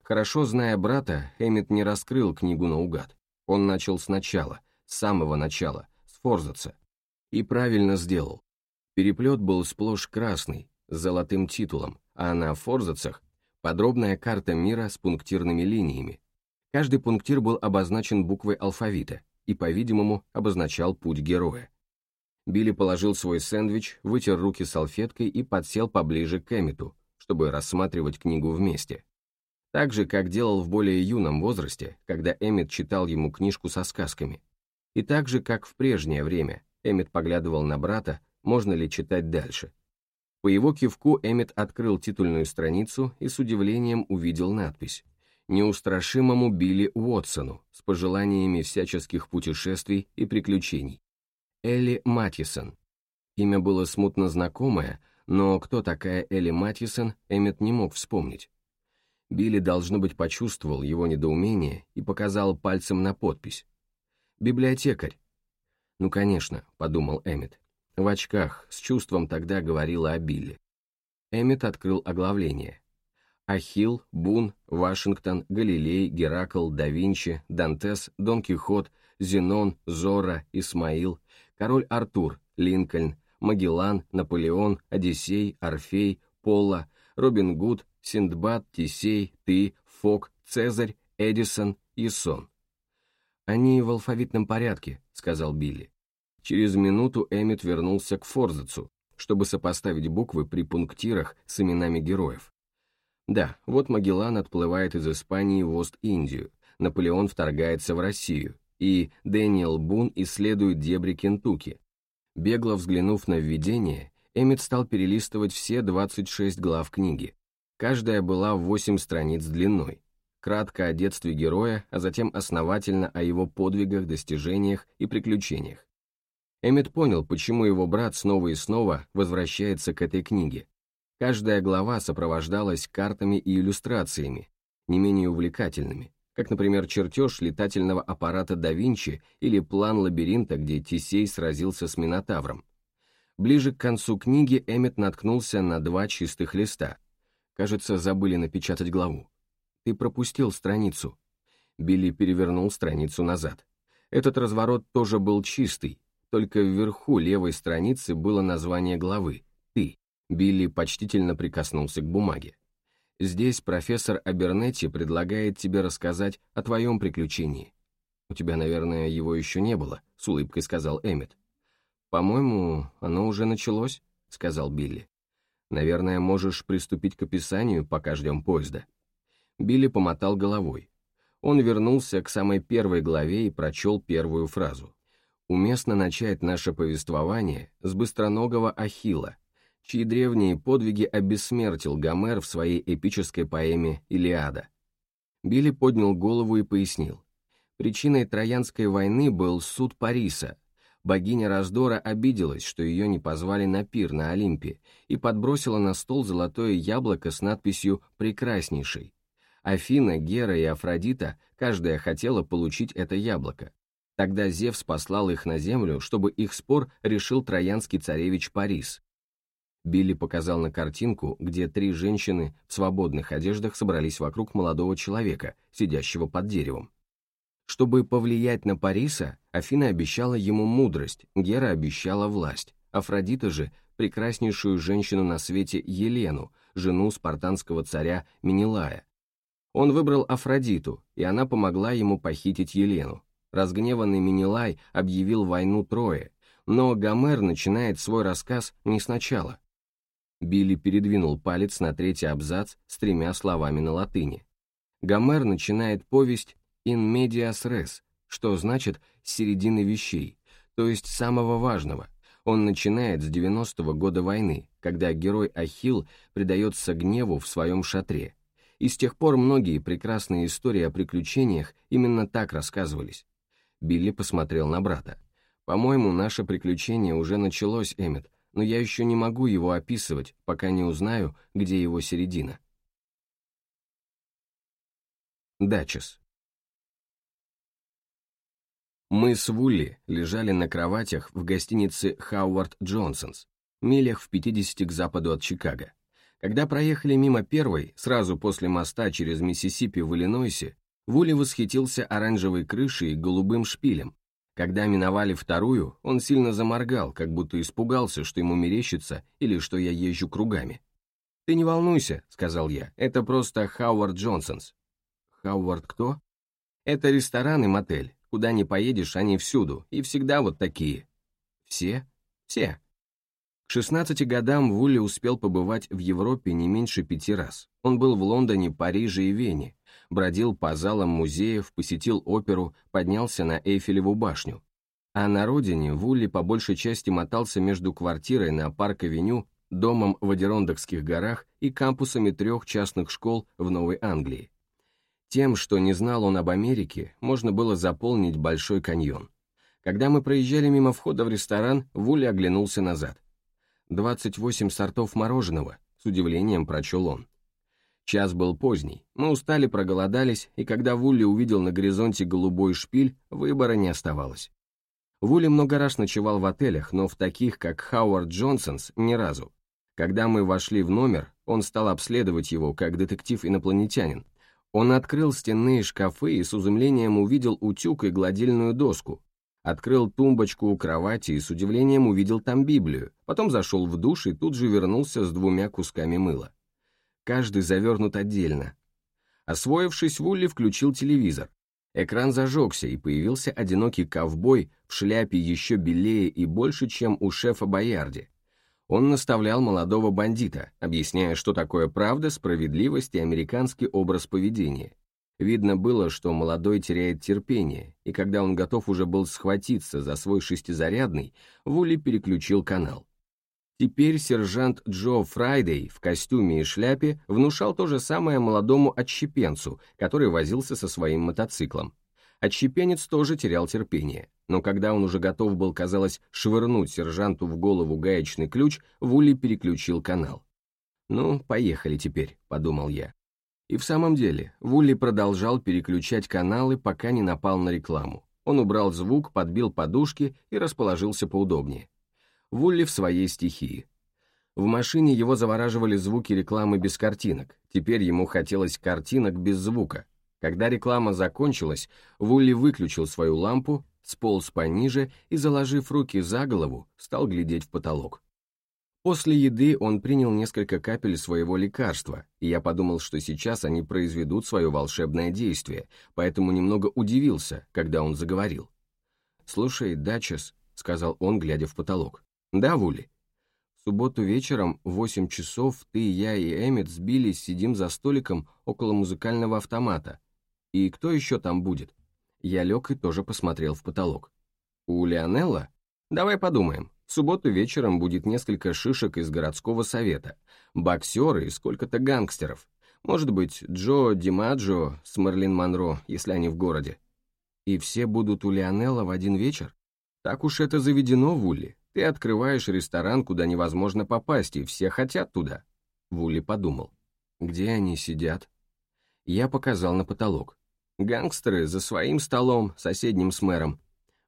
Хорошо зная брата, Эммет не раскрыл книгу наугад. Он начал сначала, с самого начала, с Форзаца. И правильно сделал. Переплет был сплошь красный, с золотым титулом, а на Форзацах подробная карта мира с пунктирными линиями. Каждый пунктир был обозначен буквой алфавита и, по-видимому, обозначал путь героя. Билли положил свой сэндвич, вытер руки салфеткой и подсел поближе к Эммету, чтобы рассматривать книгу вместе. Так же, как делал в более юном возрасте, когда Эммет читал ему книжку со сказками. И так же, как в прежнее время, Эммет поглядывал на брата, можно ли читать дальше. По его кивку Эммет открыл титульную страницу и с удивлением увидел надпись «Неустрашимому Билли Уотсону» с пожеланиями всяческих путешествий и приключений. Элли Матисон. Имя было смутно знакомое, но кто такая Элли Матисон, Эммет не мог вспомнить. Билли, должно быть, почувствовал его недоумение и показал пальцем на подпись. «Библиотекарь». «Ну, конечно», — подумал Эммет. В очках, с чувством тогда говорила о Билли. Эммет открыл оглавление. Ахилл, Бун, Вашингтон, Галилей, Геракл, да Винчи, Дантес, Дон Кихот, Зенон, Зора, Исмаил, король Артур, Линкольн, Магеллан, Наполеон, Одиссей, Орфей, Пола, Робин Гуд, Синдбад, Тисей, Ты, Фок, Цезарь, Эдисон и Сон. «Они в алфавитном порядке», — сказал Билли. Через минуту Эммет вернулся к Форзацу, чтобы сопоставить буквы при пунктирах с именами героев. Да, вот Магеллан отплывает из Испании в Ост-Индию, Наполеон вторгается в Россию, и Дэниел Бун исследует дебри Кентукки. Бегло взглянув на введение, Эммет стал перелистывать все 26 глав книги. Каждая была в 8 страниц длиной. Кратко о детстве героя, а затем основательно о его подвигах, достижениях и приключениях. Эммет понял, почему его брат снова и снова возвращается к этой книге. Каждая глава сопровождалась картами и иллюстрациями, не менее увлекательными, как, например, чертеж летательного аппарата да Винчи или план лабиринта, где Тисей сразился с Минотавром. Ближе к концу книги Эммет наткнулся на два чистых листа. Кажется, забыли напечатать главу. «Ты пропустил страницу». Билли перевернул страницу назад. Этот разворот тоже был чистый, только вверху левой страницы было название главы «Ты». Билли почтительно прикоснулся к бумаге. «Здесь профессор Абернетти предлагает тебе рассказать о твоем приключении». «У тебя, наверное, его еще не было», — с улыбкой сказал Эммет. «По-моему, оно уже началось», — сказал Билли. «Наверное, можешь приступить к описанию, пока ждем поезда». Билли помотал головой. Он вернулся к самой первой главе и прочел первую фразу уместно начать наше повествование с быстроногого Ахилла, чьи древние подвиги обессмертил Гомер в своей эпической поэме «Илиада». Билли поднял голову и пояснил. Причиной Троянской войны был суд Париса. Богиня раздора обиделась, что ее не позвали на пир на Олимпе, и подбросила на стол золотое яблоко с надписью «Прекраснейший». Афина, Гера и Афродита, каждая хотела получить это яблоко. Тогда Зевс послал их на землю, чтобы их спор решил троянский царевич Парис. Билли показал на картинку, где три женщины в свободных одеждах собрались вокруг молодого человека, сидящего под деревом. Чтобы повлиять на Париса, Афина обещала ему мудрость, Гера обещала власть, Афродита же – прекраснейшую женщину на свете Елену, жену спартанского царя Менелая. Он выбрал Афродиту, и она помогла ему похитить Елену. Разгневанный Минилай объявил войну Трое, но Гомер начинает свой рассказ не сначала. Билли передвинул палец на третий абзац с тремя словами на латыни. Гомер начинает повесть «in medias res», что значит «с середины вещей», то есть самого важного. Он начинает с 90-го года войны, когда герой Ахилл предается гневу в своем шатре. И с тех пор многие прекрасные истории о приключениях именно так рассказывались. Билли посмотрел на брата. «По-моему, наше приключение уже началось, Эммет, но я еще не могу его описывать, пока не узнаю, где его середина. Дачес. Мы с Вулли лежали на кроватях в гостинице Хауард Джонсонс, милях в 50 к западу от Чикаго. Когда проехали мимо первой, сразу после моста через Миссисипи в Иллинойсе, Вулли восхитился оранжевой крышей и голубым шпилем, когда миновали вторую, он сильно заморгал, как будто испугался, что ему мерещится или что я езжу кругами. «Ты не волнуйся», — сказал я, — «это просто Хауард Джонсонс». «Хауард кто?» «Это ресторан и мотель. Куда ни поедешь, они всюду, и всегда вот такие». «Все?» «Все». К 16 годам Вулли успел побывать в Европе не меньше пяти раз. Он был в Лондоне, Париже и Вене, бродил по залам музеев, посетил оперу, поднялся на Эйфелеву башню. А на родине Вулли по большей части мотался между квартирой на Парк-авеню, домом в Адерондокских горах и кампусами трех частных школ в Новой Англии. Тем, что не знал он об Америке, можно было заполнить Большой каньон. Когда мы проезжали мимо входа в ресторан, Вулли оглянулся назад. «28 сортов мороженого», — с удивлением прочел он. Час был поздний, мы устали, проголодались, и когда Вулли увидел на горизонте голубой шпиль, выбора не оставалось. Вулли много раз ночевал в отелях, но в таких, как Хауард Джонсонс, ни разу. Когда мы вошли в номер, он стал обследовать его, как детектив-инопланетянин. Он открыл стенные шкафы и с изумлением увидел утюг и гладильную доску. Открыл тумбочку у кровати и с удивлением увидел там Библию, потом зашел в душ и тут же вернулся с двумя кусками мыла каждый завернут отдельно. Освоившись, Вулли включил телевизор. Экран зажегся, и появился одинокий ковбой в шляпе еще белее и больше, чем у шефа Боярди. Он наставлял молодого бандита, объясняя, что такое правда, справедливость и американский образ поведения. Видно было, что молодой теряет терпение, и когда он готов уже был схватиться за свой шестизарядный, Вулли переключил канал. Теперь сержант Джо Фрайдей в костюме и шляпе внушал то же самое молодому отщепенцу, который возился со своим мотоциклом. Отщепенец тоже терял терпение, но когда он уже готов был, казалось, швырнуть сержанту в голову гаечный ключ, Вули переключил канал. «Ну, поехали теперь», — подумал я. И в самом деле, Вулли продолжал переключать каналы, пока не напал на рекламу. Он убрал звук, подбил подушки и расположился поудобнее. Вулли в своей стихии. В машине его завораживали звуки рекламы без картинок, теперь ему хотелось картинок без звука. Когда реклама закончилась, Вулли выключил свою лампу, сполз пониже и, заложив руки за голову, стал глядеть в потолок. После еды он принял несколько капель своего лекарства, и я подумал, что сейчас они произведут свое волшебное действие, поэтому немного удивился, когда он заговорил. «Слушай, Дачес», — сказал он, глядя в потолок, «Да, Вули?» В субботу вечером в восемь часов ты, я и Эммет сбились, сидим за столиком около музыкального автомата. И кто еще там будет? Я лег и тоже посмотрел в потолок. У Леонелла? Давай подумаем. В субботу вечером будет несколько шишек из городского совета, боксеры и сколько-то гангстеров. Может быть, Джо Димаджо с Мерлин Монро, если они в городе. И все будут у Леонелла в один вечер? Так уж это заведено, Вулли. Ты открываешь ресторан, куда невозможно попасть, и все хотят туда. Вули подумал. Где они сидят? Я показал на потолок. Гангстеры за своим столом, соседним с мэром.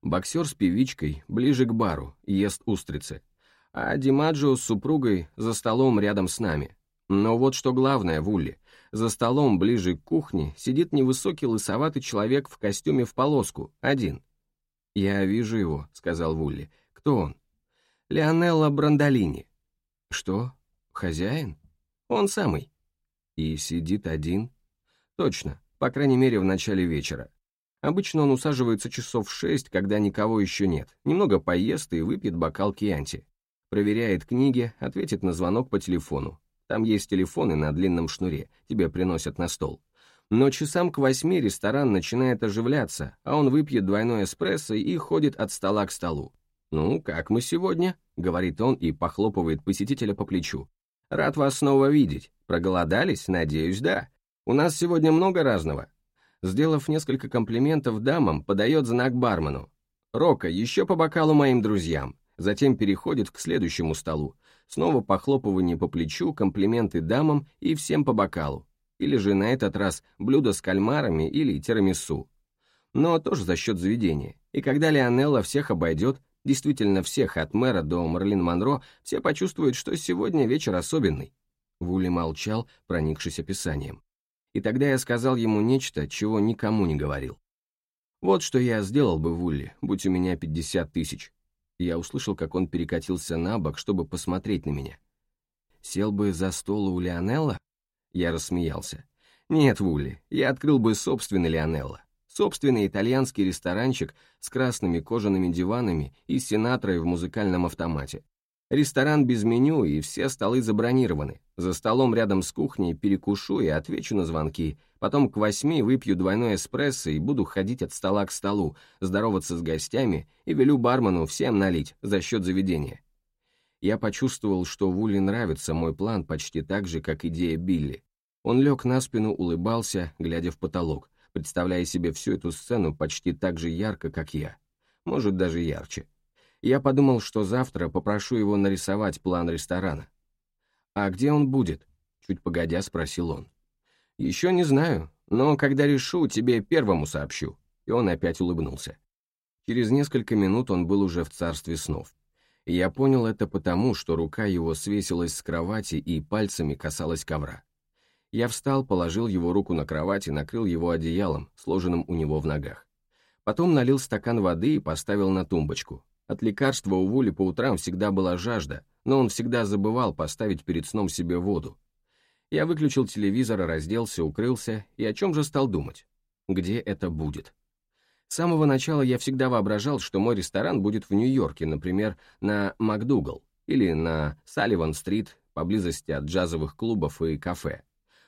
Боксер с певичкой, ближе к бару, ест устрицы. А Димаджо с супругой за столом рядом с нами. Но вот что главное, Вулли. За столом, ближе к кухне, сидит невысокий лысоватый человек в костюме в полоску, один. «Я вижу его», — сказал Вулли. «Кто он?» Леонелло Брандолини. Что? Хозяин? Он самый. И сидит один? Точно, по крайней мере в начале вечера. Обычно он усаживается часов в шесть, когда никого еще нет, немного поест и выпьет бокал кьянти. Проверяет книги, ответит на звонок по телефону. Там есть телефоны на длинном шнуре, тебе приносят на стол. Но часам к восьми ресторан начинает оживляться, а он выпьет двойной эспрессо и ходит от стола к столу. «Ну, как мы сегодня?» — говорит он и похлопывает посетителя по плечу. «Рад вас снова видеть. Проголодались? Надеюсь, да. У нас сегодня много разного». Сделав несколько комплиментов дамам, подает знак бармену. «Рока, еще по бокалу моим друзьям». Затем переходит к следующему столу. Снова похлопывание по плечу, комплименты дамам и всем по бокалу. Или же на этот раз блюдо с кальмарами или тирамису. Но тоже за счет заведения. И когда Лионелла всех обойдет, действительно всех, от мэра до Марлин Монро, все почувствуют, что сегодня вечер особенный. Вули молчал, проникшись описанием. И тогда я сказал ему нечто, чего никому не говорил. Вот что я сделал бы, Вулли, будь у меня 50 тысяч. Я услышал, как он перекатился на бок, чтобы посмотреть на меня. Сел бы за стол у Лионелла? Я рассмеялся. Нет, Вулли, я открыл бы собственный Лионелло. Собственный итальянский ресторанчик с красными кожаными диванами и сенаторой в музыкальном автомате. Ресторан без меню, и все столы забронированы. За столом рядом с кухней перекушу и отвечу на звонки. Потом к восьми выпью двойной эспрессо и буду ходить от стола к столу, здороваться с гостями и велю бармену всем налить за счет заведения. Я почувствовал, что Вулли нравится мой план почти так же, как идея Билли. Он лег на спину, улыбался, глядя в потолок представляя себе всю эту сцену почти так же ярко, как я. Может, даже ярче. Я подумал, что завтра попрошу его нарисовать план ресторана. «А где он будет?» — чуть погодя спросил он. «Еще не знаю, но когда решу, тебе первому сообщу». И он опять улыбнулся. Через несколько минут он был уже в царстве снов. И я понял это потому, что рука его свесилась с кровати и пальцами касалась ковра. Я встал, положил его руку на кровать и накрыл его одеялом, сложенным у него в ногах. Потом налил стакан воды и поставил на тумбочку. От лекарства у Вули по утрам всегда была жажда, но он всегда забывал поставить перед сном себе воду. Я выключил телевизор, разделся, укрылся и о чем же стал думать? Где это будет? С самого начала я всегда воображал, что мой ресторан будет в Нью-Йорке, например, на МакДугал или на Салливан-стрит, поблизости от джазовых клубов и кафе.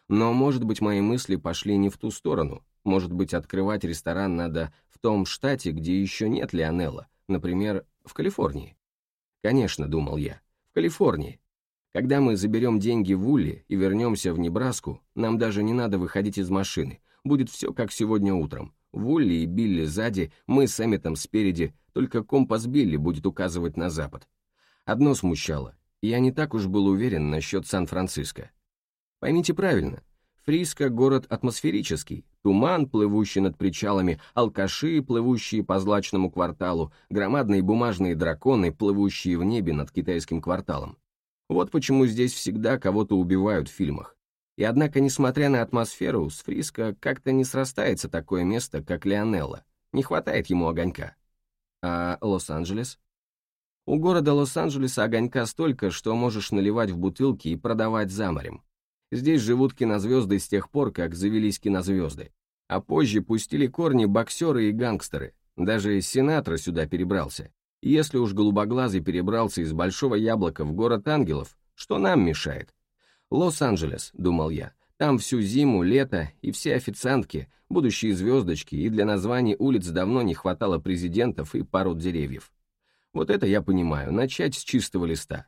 Но, может быть, мои мысли пошли не в ту сторону. Может быть, открывать ресторан надо в том штате, где еще нет Лионелла, например, в Калифорнии. Конечно, думал я, в Калифорнии. Когда мы заберем деньги в Улли и вернемся в Небраску, нам даже не надо выходить из машины. Будет все как сегодня утром. В Улли и Билли сзади, мы с Эмметом спереди, только компас Билли будет указывать на запад. Одно смущало. Я не так уж был уверен насчет Сан-Франциско. Поймите правильно, Фриско — город атмосферический, туман, плывущий над причалами, алкаши, плывущие по злачному кварталу, громадные бумажные драконы, плывущие в небе над китайским кварталом. Вот почему здесь всегда кого-то убивают в фильмах. И однако, несмотря на атмосферу, с Фриско как-то не срастается такое место, как Лионелло. Не хватает ему огонька. А Лос-Анджелес? У города Лос-Анджелеса огонька столько, что можешь наливать в бутылки и продавать за морем. Здесь живут кинозвезды с тех пор, как завелись кинозвезды. А позже пустили корни боксеры и гангстеры. Даже Синатра сюда перебрался. если уж голубоглазый перебрался из Большого Яблока в город ангелов, что нам мешает? Лос-Анджелес, думал я, там всю зиму, лето и все официантки, будущие звездочки, и для названий улиц давно не хватало президентов и пород деревьев. Вот это я понимаю, начать с чистого листа.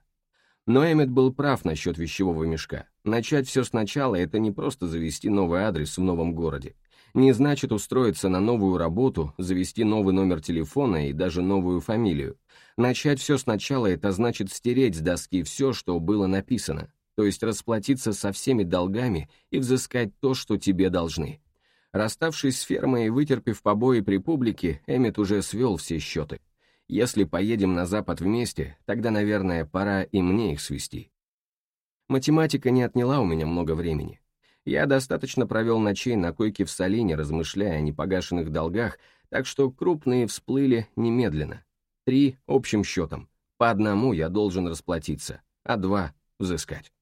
Но Эммет был прав насчет вещевого мешка. Начать все сначала – это не просто завести новый адрес в новом городе. Не значит устроиться на новую работу, завести новый номер телефона и даже новую фамилию. Начать все сначала – это значит стереть с доски все, что было написано, то есть расплатиться со всеми долгами и взыскать то, что тебе должны. Расставшись с фермой и вытерпев побои при публике, Эммет уже свел все счеты. Если поедем на запад вместе, тогда, наверное, пора и мне их свести. Математика не отняла у меня много времени. Я достаточно провел ночей на койке в Салине, размышляя о непогашенных долгах, так что крупные всплыли немедленно. Три общим счетом. По одному я должен расплатиться, а два — взыскать.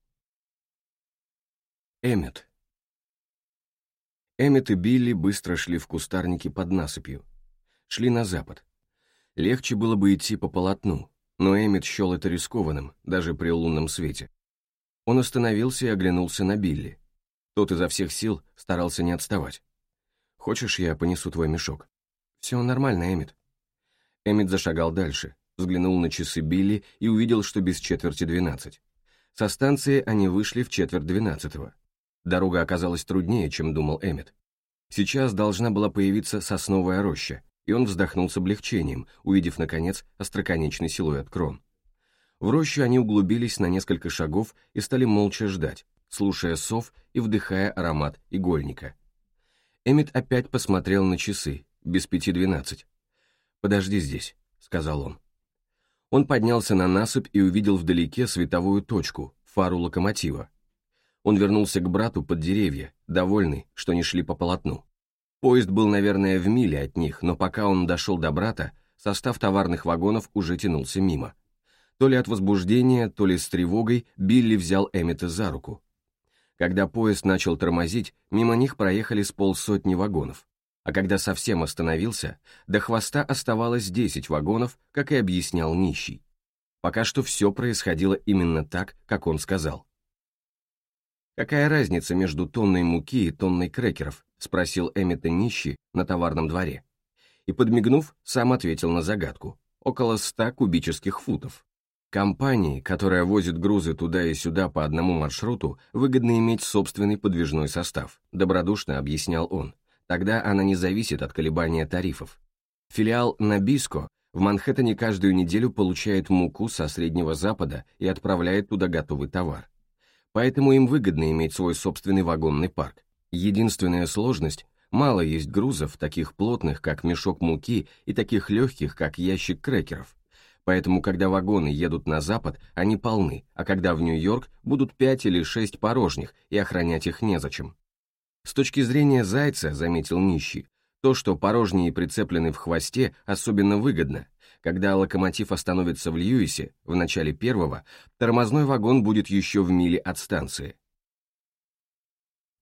Эммет. Эммет и Билли быстро шли в кустарнике под насыпью. Шли на запад. Легче было бы идти по полотну, но Эммет счел это рискованным, даже при лунном свете. Он остановился и оглянулся на Билли. Тот изо всех сил старался не отставать. «Хочешь, я понесу твой мешок?» «Все нормально, Эммет». Эммет зашагал дальше, взглянул на часы Билли и увидел, что без четверти двенадцать. Со станции они вышли в четверть двенадцатого. Дорога оказалась труднее, чем думал Эммет. Сейчас должна была появиться сосновая роща, и он вздохнул с облегчением, увидев, наконец, остроконечный силуэт крон. В рощу они углубились на несколько шагов и стали молча ждать, слушая сов и вдыхая аромат игольника. Эммет опять посмотрел на часы, без пяти двенадцать. «Подожди здесь», — сказал он. Он поднялся на насыпь и увидел вдалеке световую точку, фару локомотива. Он вернулся к брату под деревья, довольный, что не шли по полотну. Поезд был, наверное, в миле от них, но пока он дошел до брата, состав товарных вагонов уже тянулся мимо. То ли от возбуждения, то ли с тревогой Билли взял Эммета за руку. Когда поезд начал тормозить, мимо них проехали с полсотни вагонов. А когда совсем остановился, до хвоста оставалось 10 вагонов, как и объяснял нищий. Пока что все происходило именно так, как он сказал. «Какая разница между тонной муки и тонной крекеров?» — спросил Эммета нищий на товарном дворе. И, подмигнув, сам ответил на загадку. Около ста кубических футов. Компании, которая возит грузы туда и сюда по одному маршруту, выгодно иметь собственный подвижной состав, добродушно объяснял он. Тогда она не зависит от колебания тарифов. Филиал Набиско в Манхэттене каждую неделю получает муку со Среднего Запада и отправляет туда готовый товар. Поэтому им выгодно иметь свой собственный вагонный парк. Единственная сложность – мало есть грузов, таких плотных, как мешок муки, и таких легких, как ящик крекеров. Поэтому, когда вагоны едут на запад, они полны, а когда в Нью-Йорк будут пять или шесть порожних, и охранять их незачем. С точки зрения зайца, заметил нищий, то, что порожние прицеплены в хвосте, особенно выгодно. Когда локомотив остановится в Льюисе, в начале первого, тормозной вагон будет еще в миле от станции.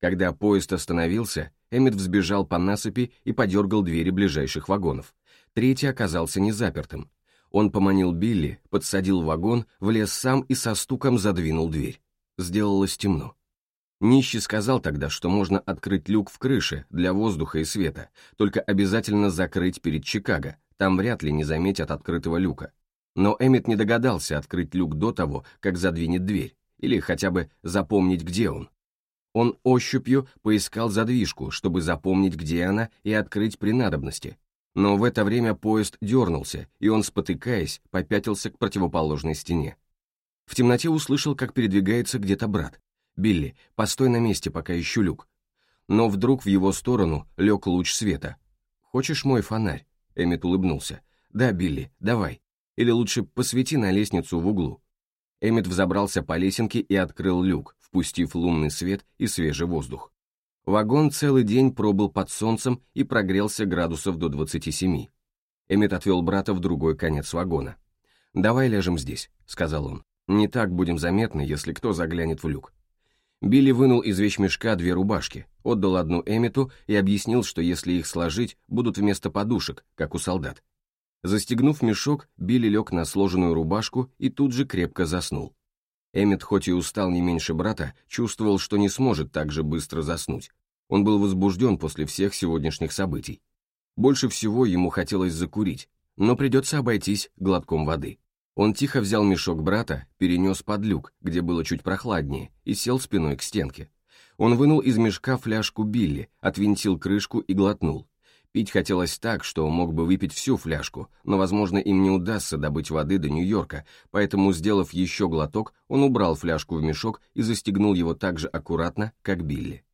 Когда поезд остановился, Эммет взбежал по насыпи и подергал двери ближайших вагонов. Третий оказался незапертым, он поманил Билли, подсадил вагон, влез сам и со стуком задвинул дверь. Сделалось темно. Нищий сказал тогда, что можно открыть люк в крыше для воздуха и света, только обязательно закрыть перед Чикаго, там вряд ли не заметят открытого люка. Но Эммет не догадался открыть люк до того, как задвинет дверь, или хотя бы запомнить, где он. Он ощупью поискал задвижку, чтобы запомнить, где она, и открыть при надобности, но в это время поезд дернулся, и он, спотыкаясь, попятился к противоположной стене. В темноте услышал, как передвигается где-то брат. «Билли, постой на месте, пока ищу люк». Но вдруг в его сторону лег луч света. «Хочешь мой фонарь?» Эммет улыбнулся. «Да, Билли, давай. Или лучше посвети на лестницу в углу». Эммет взобрался по лесенке и открыл люк, впустив лунный свет и свежий воздух. Вагон целый день пробыл под солнцем и прогрелся градусов до 27. Эммет отвел брата в другой конец вагона. «Давай ляжем здесь», — сказал он. «Не так будем заметны, если кто заглянет в люк». Билли вынул из вещмешка две рубашки, отдал одну Эммету и объяснил, что если их сложить, будут вместо подушек, как у солдат. Застегнув мешок, Билли лег на сложенную рубашку и тут же крепко заснул. Эммет, хоть и устал не меньше брата, чувствовал, что не сможет так же быстро заснуть. Он был возбужден после всех сегодняшних событий. Больше всего ему хотелось закурить, но придется обойтись глотком воды. Он тихо взял мешок брата, перенес под люк, где было чуть прохладнее, и сел спиной к стенке. Он вынул из мешка фляжку Билли, отвинтил крышку и глотнул. Пить хотелось так, что мог бы выпить всю фляжку, но, возможно, им не удастся добыть воды до Нью-Йорка, поэтому, сделав еще глоток, он убрал фляжку в мешок и застегнул его так же аккуратно, как Билли.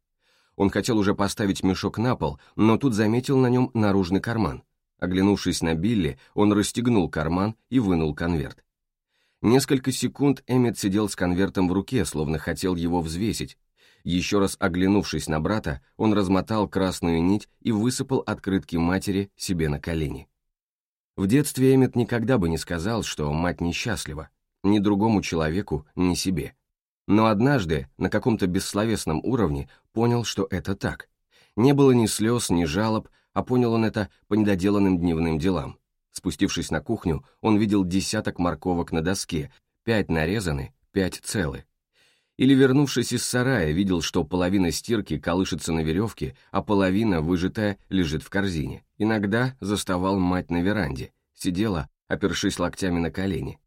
Он хотел уже поставить мешок на пол, но тут заметил на нем наружный карман. Оглянувшись на Билли, он расстегнул карман и вынул конверт. Несколько секунд Эммет сидел с конвертом в руке, словно хотел его взвесить, еще раз оглянувшись на брата, он размотал красную нить и высыпал открытки матери себе на колени. В детстве Эммет никогда бы не сказал, что мать несчастлива, ни другому человеку, ни себе. Но однажды, на каком-то бессловесном уровне, понял, что это так. Не было ни слез, ни жалоб, а понял он это по недоделанным дневным делам. Спустившись на кухню, он видел десяток морковок на доске, пять нарезаны, пять целы. Или, вернувшись из сарая, видел, что половина стирки колышется на веревке, а половина, выжатая, лежит в корзине. Иногда заставал мать на веранде, сидела, опершись локтями на колени.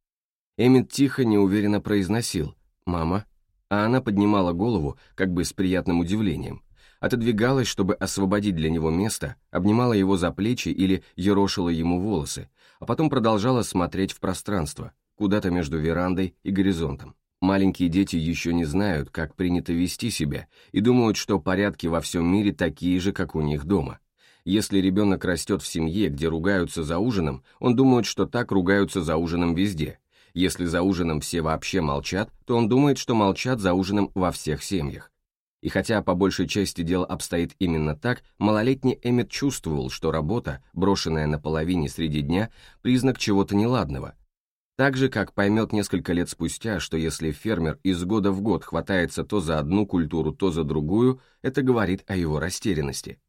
Эммет тихо, неуверенно произносил «Мама», а она поднимала голову, как бы с приятным удивлением, отодвигалась, чтобы освободить для него место, обнимала его за плечи или ерошила ему волосы, а потом продолжала смотреть в пространство, куда-то между верандой и горизонтом. Маленькие дети еще не знают, как принято вести себя, и думают, что порядки во всем мире такие же, как у них дома. Если ребенок растет в семье, где ругаются за ужином, он думает, что так ругаются за ужином везде. Если за ужином все вообще молчат, то он думает, что молчат за ужином во всех семьях. И хотя по большей части дело обстоит именно так, малолетний Эммет чувствовал, что работа, брошенная на половине среди дня, признак чего-то неладного – так же, как поймет несколько лет спустя, что если фермер из года в год хватается то за одну культуру, то за другую, это говорит о его растерянности.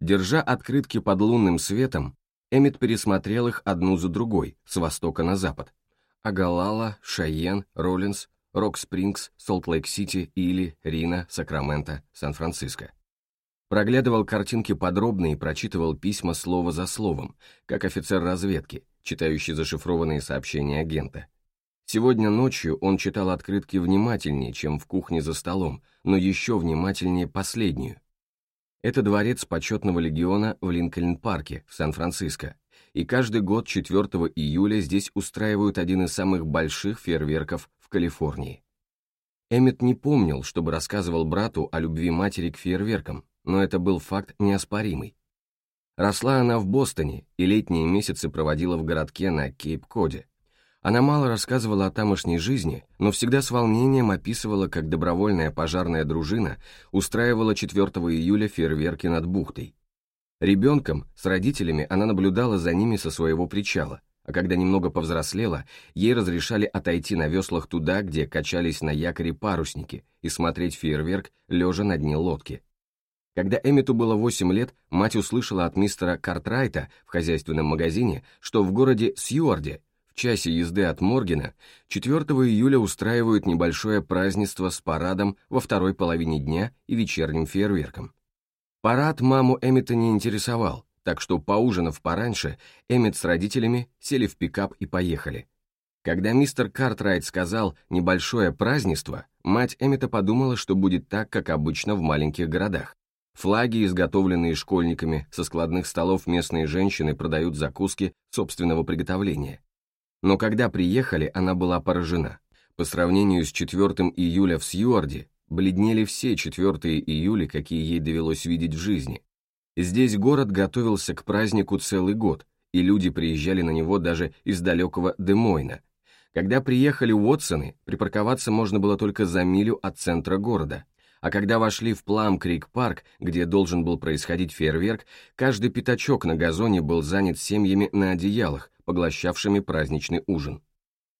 Держа открытки под лунным светом, Эммет пересмотрел их одну за другой, с востока на запад. Агалала, Шайен, Роллинс, Рок-Спрингс, Солт-Лейк-Сити, Или, Рина, Сакраменто, Сан-Франциско. Проглядывал картинки подробно и прочитывал письма слово за словом, как офицер разведки, читающий зашифрованные сообщения агента. Сегодня ночью он читал открытки внимательнее, чем в кухне за столом, но еще внимательнее последнюю. Это дворец почетного легиона в Линкольн-парке в Сан-Франциско, и каждый год 4 июля здесь устраивают один из самых больших фейерверков Калифорнии. Эммет не помнил, чтобы рассказывал брату о любви матери к фейерверкам, но это был факт неоспоримый. Росла она в Бостоне и летние месяцы проводила в городке на Кейп-Коде. Она мало рассказывала о тамошней жизни, но всегда с волнением описывала, как добровольная пожарная дружина устраивала 4 июля фейерверки над бухтой. Ребенком, с родителями, она наблюдала за ними со своего причала, а когда немного повзрослела, ей разрешали отойти на веслах туда, где качались на якоре парусники, и смотреть фейерверк, лежа на дне лодки. Когда Эмиту было 8 лет, мать услышала от мистера Картрайта в хозяйственном магазине, что в городе Сьюарде, в часе езды от Моргена, 4 июля устраивают небольшое празднество с парадом во второй половине дня и вечерним фейерверком. Парад маму Эмита не интересовал, так что, поужинав пораньше, Эмит с родителями сели в пикап и поехали. Когда мистер Картрайт сказал «небольшое празднество», мать Эмита подумала, что будет так, как обычно в маленьких городах. Флаги, изготовленные школьниками, со складных столов местные женщины продают закуски собственного приготовления. Но когда приехали, она была поражена. По сравнению с 4 июля в Сьюарде, бледнели все 4 июля, какие ей довелось видеть в жизни. Здесь город готовился к празднику целый год, и люди приезжали на него даже из далекого Демойна. Когда приехали Уотсоны, припарковаться можно было только за милю от центра города, а когда вошли в Плам-Крик-парк, где должен был происходить фейерверк, каждый пятачок на газоне был занят семьями на одеялах, поглощавшими праздничный ужин.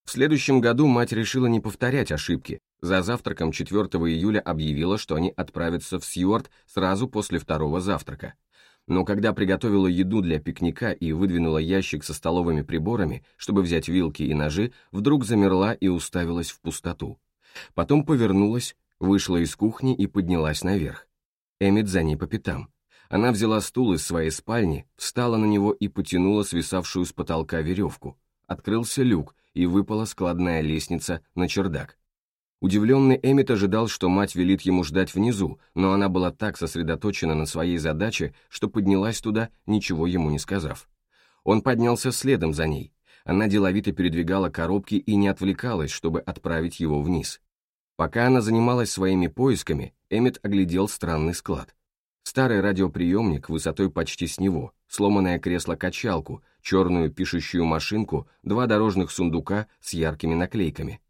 В следующем году мать решила не повторять ошибки. За завтраком 4 июля объявила, что они отправятся в Сьюарт сразу после второго завтрака. Но когда приготовила еду для пикника и выдвинула ящик со столовыми приборами, чтобы взять вилки и ножи, вдруг замерла и уставилась в пустоту. Потом повернулась, вышла из кухни и поднялась наверх. Эмит за ней по пятам. Она взяла стул из своей спальни, встала на него и потянула свисавшую с потолка веревку. Открылся люк, и выпала складная лестница на чердак. Удивленный Эмит ожидал, что мать велит ему ждать внизу, но она была так сосредоточена на своей задаче, что поднялась туда, ничего ему не сказав. Он поднялся следом за ней. Она деловито передвигала коробки и не отвлекалась, чтобы отправить его вниз. Пока она занималась своими поисками, Эммет оглядел странный склад. Старый радиоприемник высотой почти с него, сломанное кресло-качалку, черную пишущую машинку, два дорожных сундука с яркими наклейками.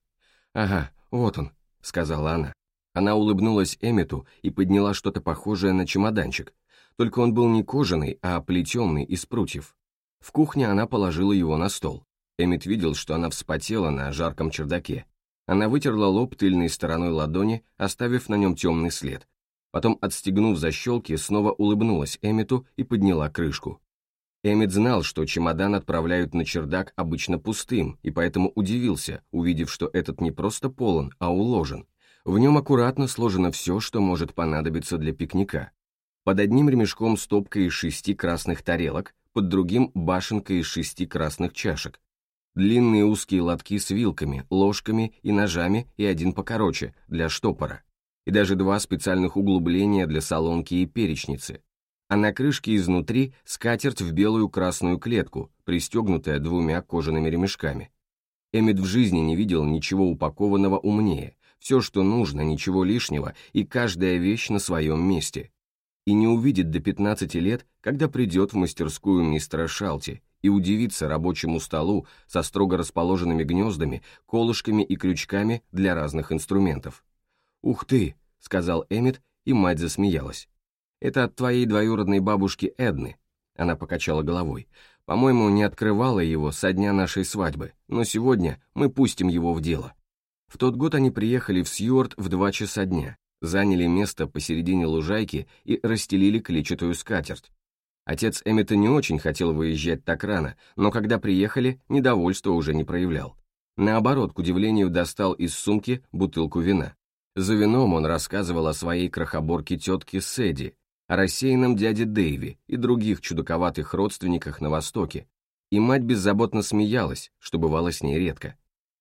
«Ага, вот он», — сказала она. Она улыбнулась Эммету и подняла что-то похожее на чемоданчик, только он был не кожаный, а плетеный из прутьев. В кухне она положила его на стол. Эммет видел, что она вспотела на жарком чердаке, она вытерла лоб тыльной стороной ладони, оставив на нем темный след. Потом, отстегнув защелки, снова улыбнулась Эммету и подняла крышку. Эммет знал, что чемодан отправляют на чердак обычно пустым, и поэтому удивился, увидев, что этот не просто полон, а уложен. В нем аккуратно сложено все, что может понадобиться для пикника. Под одним ремешком стопка из шести красных тарелок, под другим башенка из шести красных чашек. Длинные узкие лотки с вилками, ложками и ножами и один покороче, для штопора. И даже два специальных углубления для солонки и перечницы. А на крышке изнутри скатерть в белую красную клетку, пристегнутая двумя кожаными ремешками. Эммет в жизни не видел ничего упакованного умнее, все, что нужно, ничего лишнего, и каждая вещь на своем месте и не увидит до 15 лет, когда придет в мастерскую мистера Шалти и удивится рабочему столу со строго расположенными гнездами, колышками и крючками для разных инструментов. «Ух ты!» — сказал Эммет, и мать засмеялась. «Это от твоей двоюродной бабушки Эдны», — она покачала головой. «По-моему, не открывала его со дня нашей свадьбы, но сегодня мы пустим его в дело». В тот год они приехали в Сьюарт в два часа дня, заняли место посередине лужайки и расстелили клетчатую скатерть. Отец Эммета не очень хотел выезжать так рано, но когда приехали, недовольства уже не проявлял. Наоборот, к удивлению, достал из сумки бутылку вина. За вином он рассказывал о своей крохоборке тетке Сэдди, о рассеянном дяде Дэйви и других чудаковатых родственниках на Востоке, и мать беззаботно смеялась, что бывало с ней редко.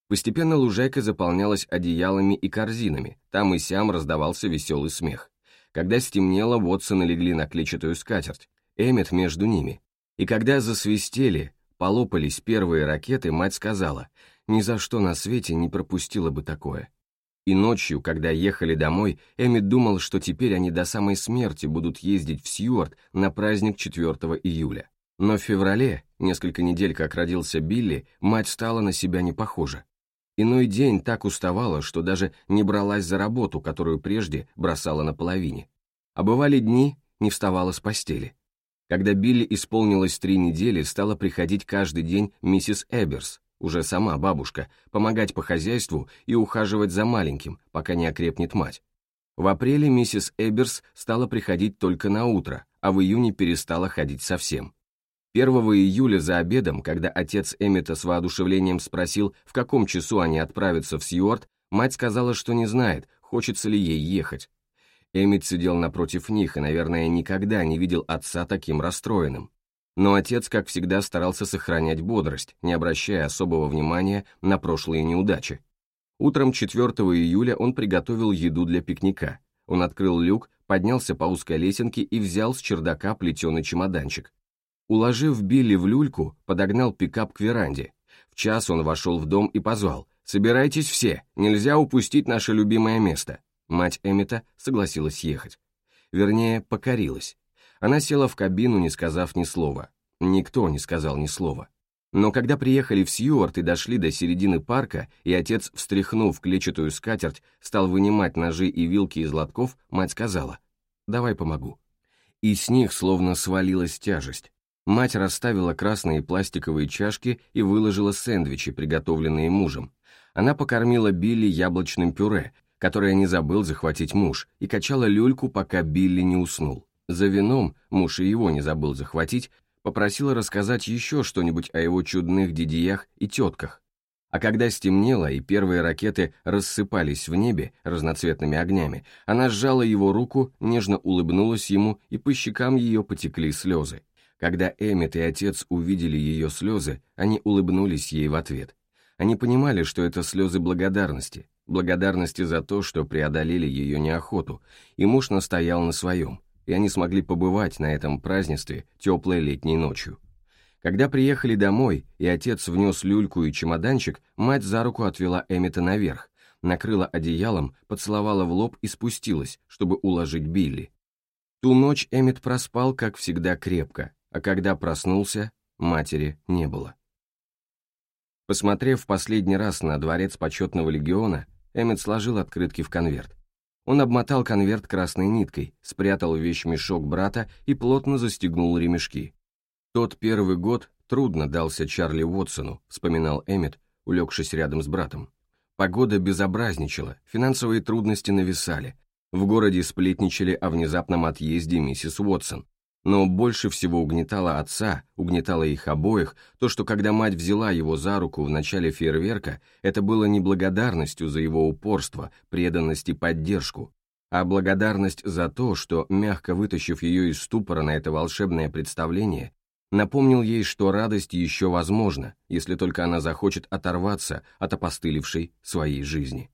Постепенно лужайка заполнялась одеялами и корзинами, там и сям раздавался веселый смех. Когда стемнело, Вотсоны легли на клетчатую скатерть, Эммет между ними. И когда засвистели, полопались первые ракеты, мать сказала, ни за что на свете не пропустила бы такое. И ночью, когда ехали домой, Эммет думал, что теперь они до самой смерти будут ездить в Сьюарт на праздник 4 июля. Но в феврале, несколько недель как родился Билли, мать стала на себя не похожа. Иной день так уставала, что даже не бралась за работу, которую прежде бросала наполовине. А бывали дни, не вставала с постели. Когда Билли исполнилось три недели, стала приходить каждый день миссис Эберс, уже сама бабушка, помогать по хозяйству и ухаживать за маленьким, пока не окрепнет мать. В апреле миссис Эберс стала приходить только на утро, а в июне перестала ходить совсем. 1 июля за обедом, когда отец Эммета с воодушевлением спросил, в каком часу они отправятся в Сьюарт, мать сказала, что не знает, хочется ли ей ехать. Эммет сидел напротив них и, наверное, никогда не видел отца таким расстроенным. Но отец, как всегда, старался сохранять бодрость, не обращая особого внимания на прошлые неудачи. Утром 4 июля он приготовил еду для пикника. Он открыл люк, поднялся по узкой лесенке и взял с чердака плетеный чемоданчик. Уложив Билли в люльку, подогнал пикап к веранде. В час он вошел в дом и позвал. «Собирайтесь все, нельзя упустить наше любимое место». Мать Эммета согласилась ехать. Вернее, покорилась. Она села в кабину, не сказав ни слова. Никто не сказал ни слова. Но когда приехали в Сьюарт и дошли до середины парка, и отец, встряхнув клетчатую скатерть, стал вынимать ножи и вилки из лотков, мать сказала «давай помогу». И с них словно свалилась тяжесть. Мать расставила красные пластиковые чашки и выложила сэндвичи, приготовленные мужем. Она покормила Билли яблочным пюре, которое не забыл захватить муж, и качала люльку, пока Билли не уснул. За вином, муж и его не забыл захватить, попросила рассказать еще что-нибудь о его чудных дядиях и тетках. А когда стемнело и первые ракеты рассыпались в небе разноцветными огнями, она сжала его руку, нежно улыбнулась ему, и по щекам ее потекли слезы. Когда Эммет и отец увидели ее слезы, они улыбнулись ей в ответ. Они понимали, что это слезы благодарности, благодарности за то, что преодолели ее неохоту, и муж настоял на своем, и они смогли побывать на этом празднестве теплой летней ночью. Когда приехали домой, и отец внес люльку и чемоданчик, мать за руку отвела Эммета наверх, накрыла одеялом, поцеловала в лоб и спустилась, чтобы уложить Билли. Ту ночь Эммет проспал, как всегда, крепко, а когда проснулся, матери не было. Посмотрев последний раз на дворец почетного легиона, Эммет сложил открытки в конверт. Он обмотал конверт красной ниткой, спрятал вещмешок брата и плотно застегнул ремешки. «Тот первый год трудно дался Чарли Уотсону», вспоминал Эммет, улегшись рядом с братом. Погода безобразничала, финансовые трудности нависали, В городе сплетничали о внезапном отъезде миссис Уотсон, но больше всего угнетало отца, угнетало их обоих, то, что когда мать взяла его за руку в начале фейерверка, это было не благодарностью за его упорство, преданность и поддержку, а благодарность за то, что, мягко вытащив ее из ступора на это волшебное представление, напомнил ей, что радость еще возможна, если только она захочет оторваться от опостылевшей своей жизни.